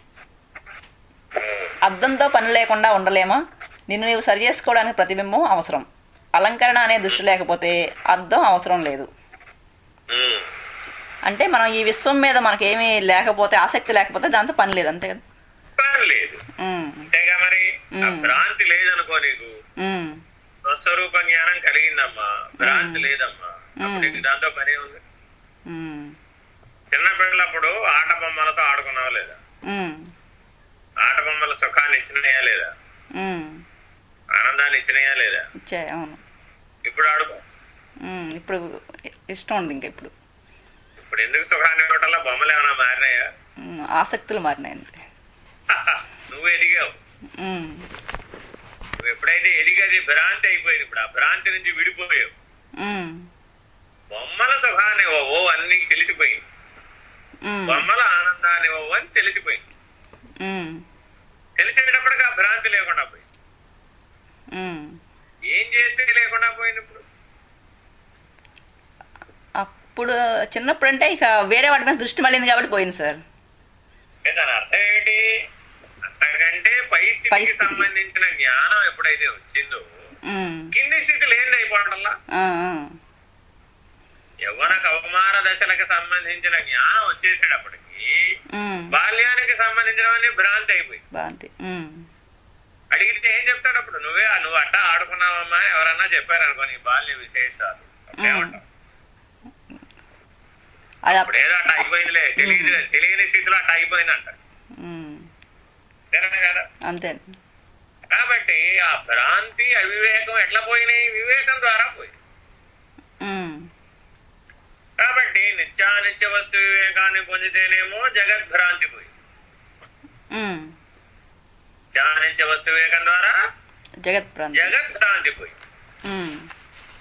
అద్దంతో పని లేకుండా ఉండలేమా? నిన్ను నీవు సరి చేసుకోవడానికి ప్రతిబింబం అవసరం. అలంకరణ అనే దృష్టి లేకపోతే అద్దం అవసరం లేదు. అంటే మనం ఈ విశ్వం మీద మనకేమీ లేకపోతే ఆసక్తి లేకపోతే దాంతో పని లేదు అంతే కదా? లేదు. ఉమ్, అంతేగా మరి? ఆ ఉమ్. భ్రాంతి లేదనుకో నీకు. ఉమ్, స్వస్వరూప జ్ఞానం కలిగిందమ్మా. భ్రాంతి లేదమ్మా. దాంతో పనే ఉంది. ఉమ్, చిన్న పిల్లప్పుడు ఆట బొమ్మలతో ఆడుకున్నావా లేదా? ఆట బొమ్మల సుఖాన్ని ఇచ్చినాయా లేదా. ఆనందాన్ని ఇచ్చినాయా లేదా? అవును. ఇప్పుడు ఆడుకో. ఇప్పుడు ఇష్టం ఉంది ఇంకా ఇప్పుడు. ఇప్పుడు ఎందుకు సుఖాన్ని ఇవ్వటంలో? బొమ్మలు ఏమైనా మారినాయా? ఆసక్తులు మారినాయి అంతే నువ్వు ఎదిగావు. నువ్వు ఎప్పుడైతే ఎదిగది భ్రాంతి అయిపోయింది ఇప్పుడు ఆ భ్రాంతి నుంచి విడిపోయావు. బొమ్మల సుఖాన్ని ఇవ్వవు అన్ని తెలిసిపోయింది. బొమ్మల ఆనందాన్ని ఇవ్వవు అని తెలిసిపోయింది. తెలిసేటప్పటికి ఆ భ్రాంతి లేకుండా పోయింది. ఏం చేస్తే లేకుండా పోయింది ఇప్పుడు? అప్పుడు చిన్నప్పుడు అంటే ఇక వేరే వాటి మీద దృష్టి మళ్ళింది కాబట్టి పోయింది సార్. దాని అర్థం ఏంటి? అంతకంటే పై స్థితికి. సంబంధించిన జ్ఞానం ఎప్పుడైతే వచ్చిందో కింది స్థితి లేని అయిపోవటంలా ఆ, ఆ, యవ్వన కౌమార దశలకు సంబంధించిన జ్ఞానం వచ్చేసేటప్పటికి బాల్యానికి సంబంధించినవన్నీ భ్రాంతి అయిపోయింది ఉమ్, అడిగితే ఏం చెప్తాడు అప్పుడు? నువ్వే నువ్వు అట్టా ఆడుకున్నావమ్మా ఎవరన్నా చెప్పారనుకో నీ బాల్య విశేషాలు. అప్పుడు ఏదో అట్ట అయిపోయిందిలే. తెలియదు తెలియని స్థితిలో అట్ట అయిపోయింది అంట ఉమ్, సరేనా కదా? అంతే. కాబట్టి ఆ భ్రాంతి అవివేకం ఎట్లా పోయినాయి? వివేకం ద్వారా పోయి ఉమ్, కాబట్టి నిత్యానిత్య వస్తు వివేకాన్ని పొందితేనేమో జగద్భ్రాంతి పోయి. నిత్యానిత్య వస్తు వివేకం ద్వారా జగత్ ప్రాంతం జగద్భ్రాంతి పోయి.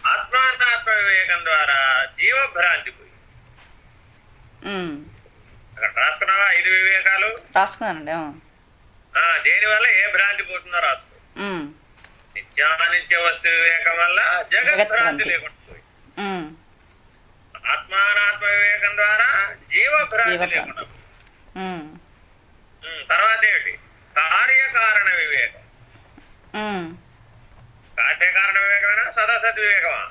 ఆత్మానాత్మ వివేకం ద్వారా జీవభ్రాంతి పోయి. అక్కడ రాసుకున్నావా ఐదు వివేకాలు? రాసుకున్నానండి ఆ. ఆ దేని వల్ల ఏ భ్రాంతి పోతుందో రాసుకో. నిత్యానిత్య వస్తు వివేకం వల్ల జగద్భ్రాంతి జగద్భ్రాంతి. లేకుండా పోయి. ఆత్మానాత్మ వివేకం ద్వారా జీవభ్రాంతి. లేకుండా తర్వాత ఏమిటి? కార్యకారణ వివేకం. కార్యకారణ వివేకమేనా? సదసద్ వివేకమా?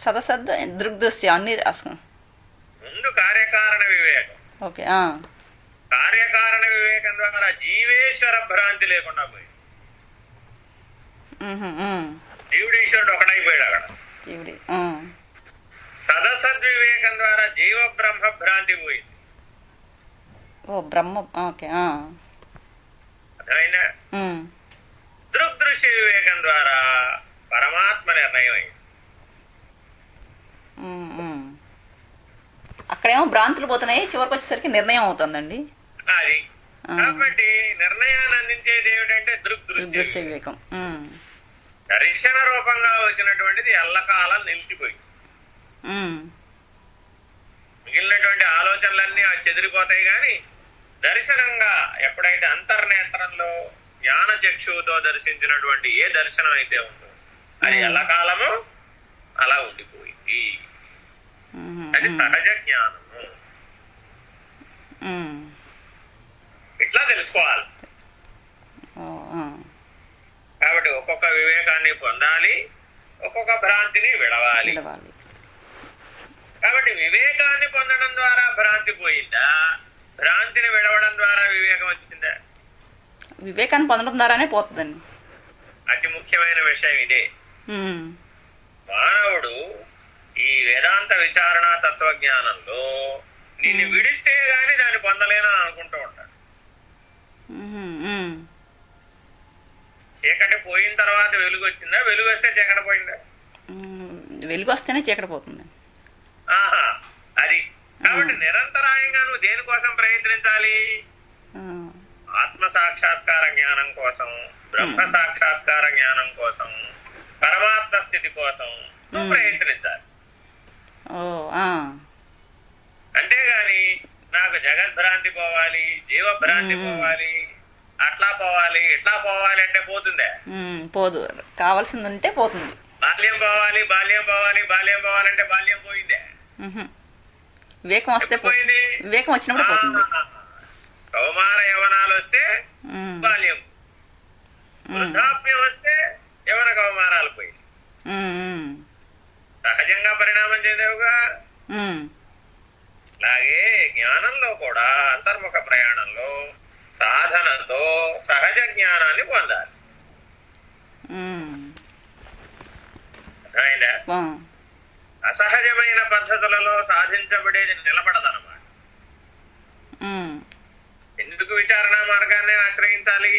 సదసద్ దృగ్దృశ్యం అన్ని రాసుకున్నాం. ముందు కార్యకారణ వివేకం. ఓకే. కార్యకారణ వివేకం ద్వారా జీవేశ్వర భ్రాంతి లేకుండా పోయి. జీవుడు ఈశ్వరుడు ఒకడైపోయాడు అక్కడ. ఈవిడి ఆ. సదసద్ వివేకం ద్వారా జీవ బ్రహ్మ భ్రాంతి పోయింది. ఓ బ్రహ్మ ఓకే. అర్థమైందా? దృగ్దృశ్య వివేకం ద్వారా పరమాత్మ నిర్ణయం అయింది. అక్కడేమో భ్రాంతులు పోతున్నాయి చివరికి వచ్చేసరికి నిర్ణయం అవుతుందండి. అది. కాబట్టి నిర్ణయాన్ని అందించేది ఏమిటంటే దృగ్దృశ్య వివేకం. దర్శన రూపంగా వచ్చినటువంటిది ఎల్లకాలం నిలిచిపోయింది. మిగిలినటువంటి ఆలోచనలన్నీ ఆ చెదిరిపోతాయి కానీ దర్శనంగా ఎప్పుడైతే అంతర్నేత్రంలో జ్ఞాన చక్షువుతో దర్శించినటువంటి ఏ దర్శనం అయితే ఉందో అది. ఎల్లకాలము అలా ఉండిపోయింది. అది సహజ జ్ఞానము. ఇట్లా తెలుసుకోవాలి. కాబట్టి ఒక్కొక్క వివేకాన్ని పొందాలి ఒక్కొక్క భ్రాంతిని విడవాలి. కాబట్టి వివేకాన్ని పొందడం ద్వారా భ్రాంతి పోయిందా? భ్రాంతిని విడవడం ద్వారా వివేకం వచ్చిందా? వివేకాన్ని పొందడం ద్వారానే పోతుందండి. అతి ముఖ్యమైన విషయం ఇదే. మానవుడు ఈ వేదాంత విచారణ తత్వజ్ఞానంలో దీన్ని విడిస్తే గాని దాన్ని పొందలేనని అనుకుంటూ ఉంటాడు. చీకటి పోయిన తర్వాత వెలుగు వచ్చిందా? వెలుగు వస్తే చీకటి పోయిందా? వెలుగు వస్తేనే చీకటి పోతుంది. అది. కాబట్టి నిరంతరాయంగా నువ్వు దేనికోసం ప్రయత్నించాలి? ఆత్మ సాక్షాత్కార జ్ఞానం కోసం బ్రహ్మ సాక్షాత్కార జ్ఞానం కోసం పరమాత్మ స్థితి కోసం నువ్వు. ప్రయత్నించాలి. అంతేగాని నాకు జగద్భ్రాంతి పోవాలి జీవభ్రాంతి. పోవాలి అట్లా పోవాలి ఇట్లా పోవాలి అంటే పోతుందే? పోదు. కావాల్సింది ఉంటే పోతుంది. బాల్యం పోవాలి బాల్యం పోవాలి బాల్యం పోవాలంటే బాల్యం పోయిందే. వివేకం వస్తే వివేకం వచ్చినప్పుడు పోతుంది. కౌమార యవనాలు వస్తే బాల్యం. వృద్ధాప్యం వస్తే యవన కౌమారాలు పోయి. సహజంగా పరిణామం చెందేవుగా? అలాగే జ్ఞానంలో కూడా అంతర్ముఖ ప్రయాణంలో సాధనతో సహజ జ్ఞానాన్ని పొందాలి. ఆ, అసహజమైన పద్ధతులలో సాధించబడేది నిలబడదన్నమాట. ఉమ్, ఎందుకు విచారణ మార్గాన్ని ఆశ్రయించాలి?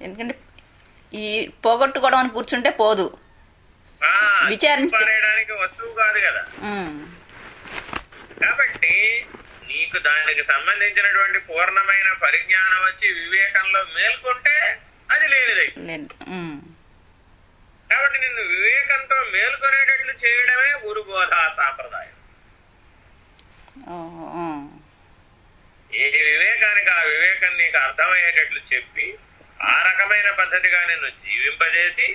ఎందుకంటే ఈ పోగొట్టుకోవడం అని కూర్చుంటే పోదు. పారేయడానికి వస్తువు కాదు కదా. కాబట్టి నీకు దానికి సంబంధించినటువంటి పూర్ణమైన పరిజ్ఞానం వచ్చి వివేకంలో మేల్కొంటే అది లేనిదై. కాబట్టి నిన్ను వివేకంతో మేల్కొనేటట్లు చేయడమే గురుబోధ సాంప్రదాయం. ఏ వివేకానికి ఆ వివేకం నీకు అర్థమయ్యేటట్లు చెప్పి ఆ రకమైన పద్ధతిగా నిన్ను జీవింపజేసి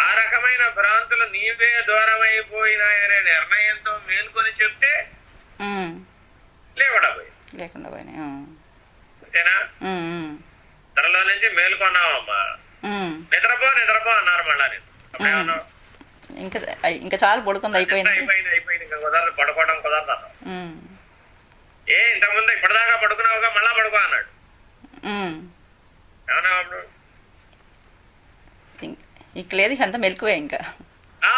ఆ రకమైన భ్రాంతులు నీవే దూరమైపోయినాయనే నిర్ణయంతో మేల్కొని చెప్తే ఉమ్, లేవడపోయి లేకుండా పోయినాయి అంతేనా? నుంచి మేల్కొన్నావమ్మా. నిద్రపో నిద్రపో అన్నారు మళ్ళా నేను? ఇంకా ఇంకా చాలు పడుకుంది అయిపోయింది. అయిపోయింది ఇంకా కుదరదు పడుకోవడం కుదరదు ఏ ఇంతకుముందు ఇప్పటిదాకా పడుకున్నావుగా మళ్ళా పడుకో అన్నాడు. ఏమన్నా ఇంక లేదు ఇక అంతా మెలకువే ఇంకా. ఆ,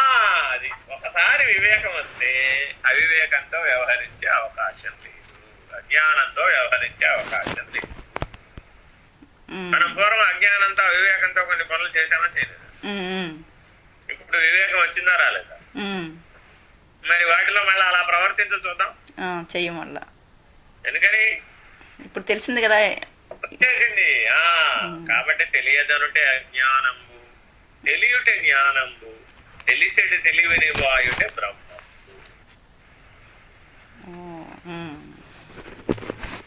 అది ఒకసారి వివేకం వస్తే అవివేకంతో వ్యవహరించే అవకాశం లేదు. అజ్ఞానంతో వ్యవహరించే అవకాశం లేదు. మనం పూర్వం అజ్ఞానంతో అవివేకంతో కొన్ని పనులు చేసామా చేయలేదు? ఇప్పుడు వివేకం వచ్చిందా రాలేదా. మరి వాటిలో మళ్ళీ అలా ప్రవర్తించు చూద్దాం. చెయ్యం వల్ల ఎందుకని? ఇప్పుడు తెలిసింది కదా. వచ్చేసింది ఆ కాబట్టి తెలియదనుటే అజ్ఞానంబు. తెలియుటే జ్ఞానంబు. తెలిసేటి తెలివిని వాయుటే బ్రహ్మ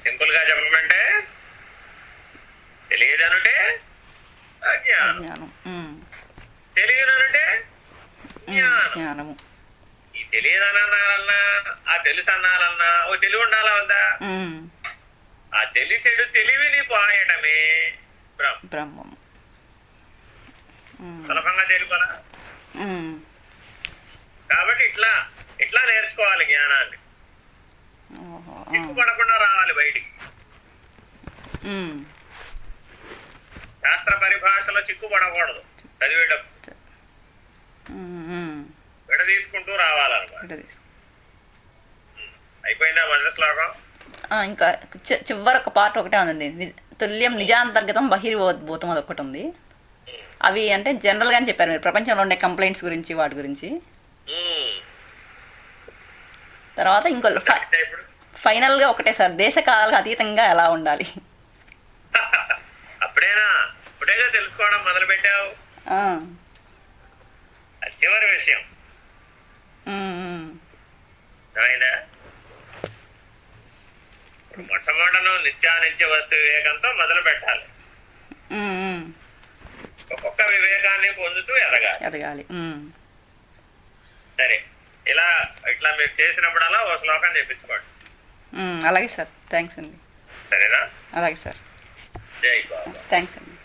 సింపుల్గా చెప్పమంటే తెలియదనుటే అజ్ఞానం. తెలియదనుటే జ్ఞానము. ఈ తెలియదనన్నారన్నా ఆ తెలుసు అన్నారన్నా ఓ తెలివి ఉండాలా వద్దా ఆ తెలిసేడు తెలివిని పాయడమే బ్రహ్మ. సులభంగా తెలుపరా కాబట్టి ఇట్లా ఇట్లా నేర్చుకోవాలి జ్ఞానాన్ని. చిక్కుపడకుండా రావాలి బయటికి. శాస్త్ర పరిభాషలో చిక్కుపడకూడదు చదివేటప్పుడు. విడ తీసుకుంటూ రావాలన్నమాట. అయిపోయిందా మొదటి శ్లోకం? ఇంకా చివరి ఒక పార్ట్ ఒకటే ఉందండి తుల్యం నిజాంతర్గతం బహిర్భూతం అది ఒకటి ఉంది. అవి అంటే జనరల్ గానే చెప్పారు మీరు. ప్రపంచంలో ఉండే కంప్లైంట్స్ గురించి వాటి గురించి. తర్వాత ఇంకో ఫైనల్గా ఒకటే సార్. దేశ కాలాలకు అతీతంగా ఎలా ఉండాలి? అప్పుడేనా? తెలుసుకోవడం మొదలు పెట్టావు చివరి విషయం. ఇప్పుడు మొట్టమొదటను నిత్యానిత్య వస్తు వివేకంతో మొదలు పెట్టాలి. ఒక్కొక్క వివేకాన్ని పొందుతూ ఎదగాలి. ఎదగాలి. సరే ఇలా ఇట్లా మీరు చేసినప్పుడల్లా ఓ శ్లోకం చెప్పించుకోండి. అలాగే సార్. థ్యాంక్స్ అండి. సరేనా? అలాగే సార్. జై బాబా. థ్యాంక్స్ అండి.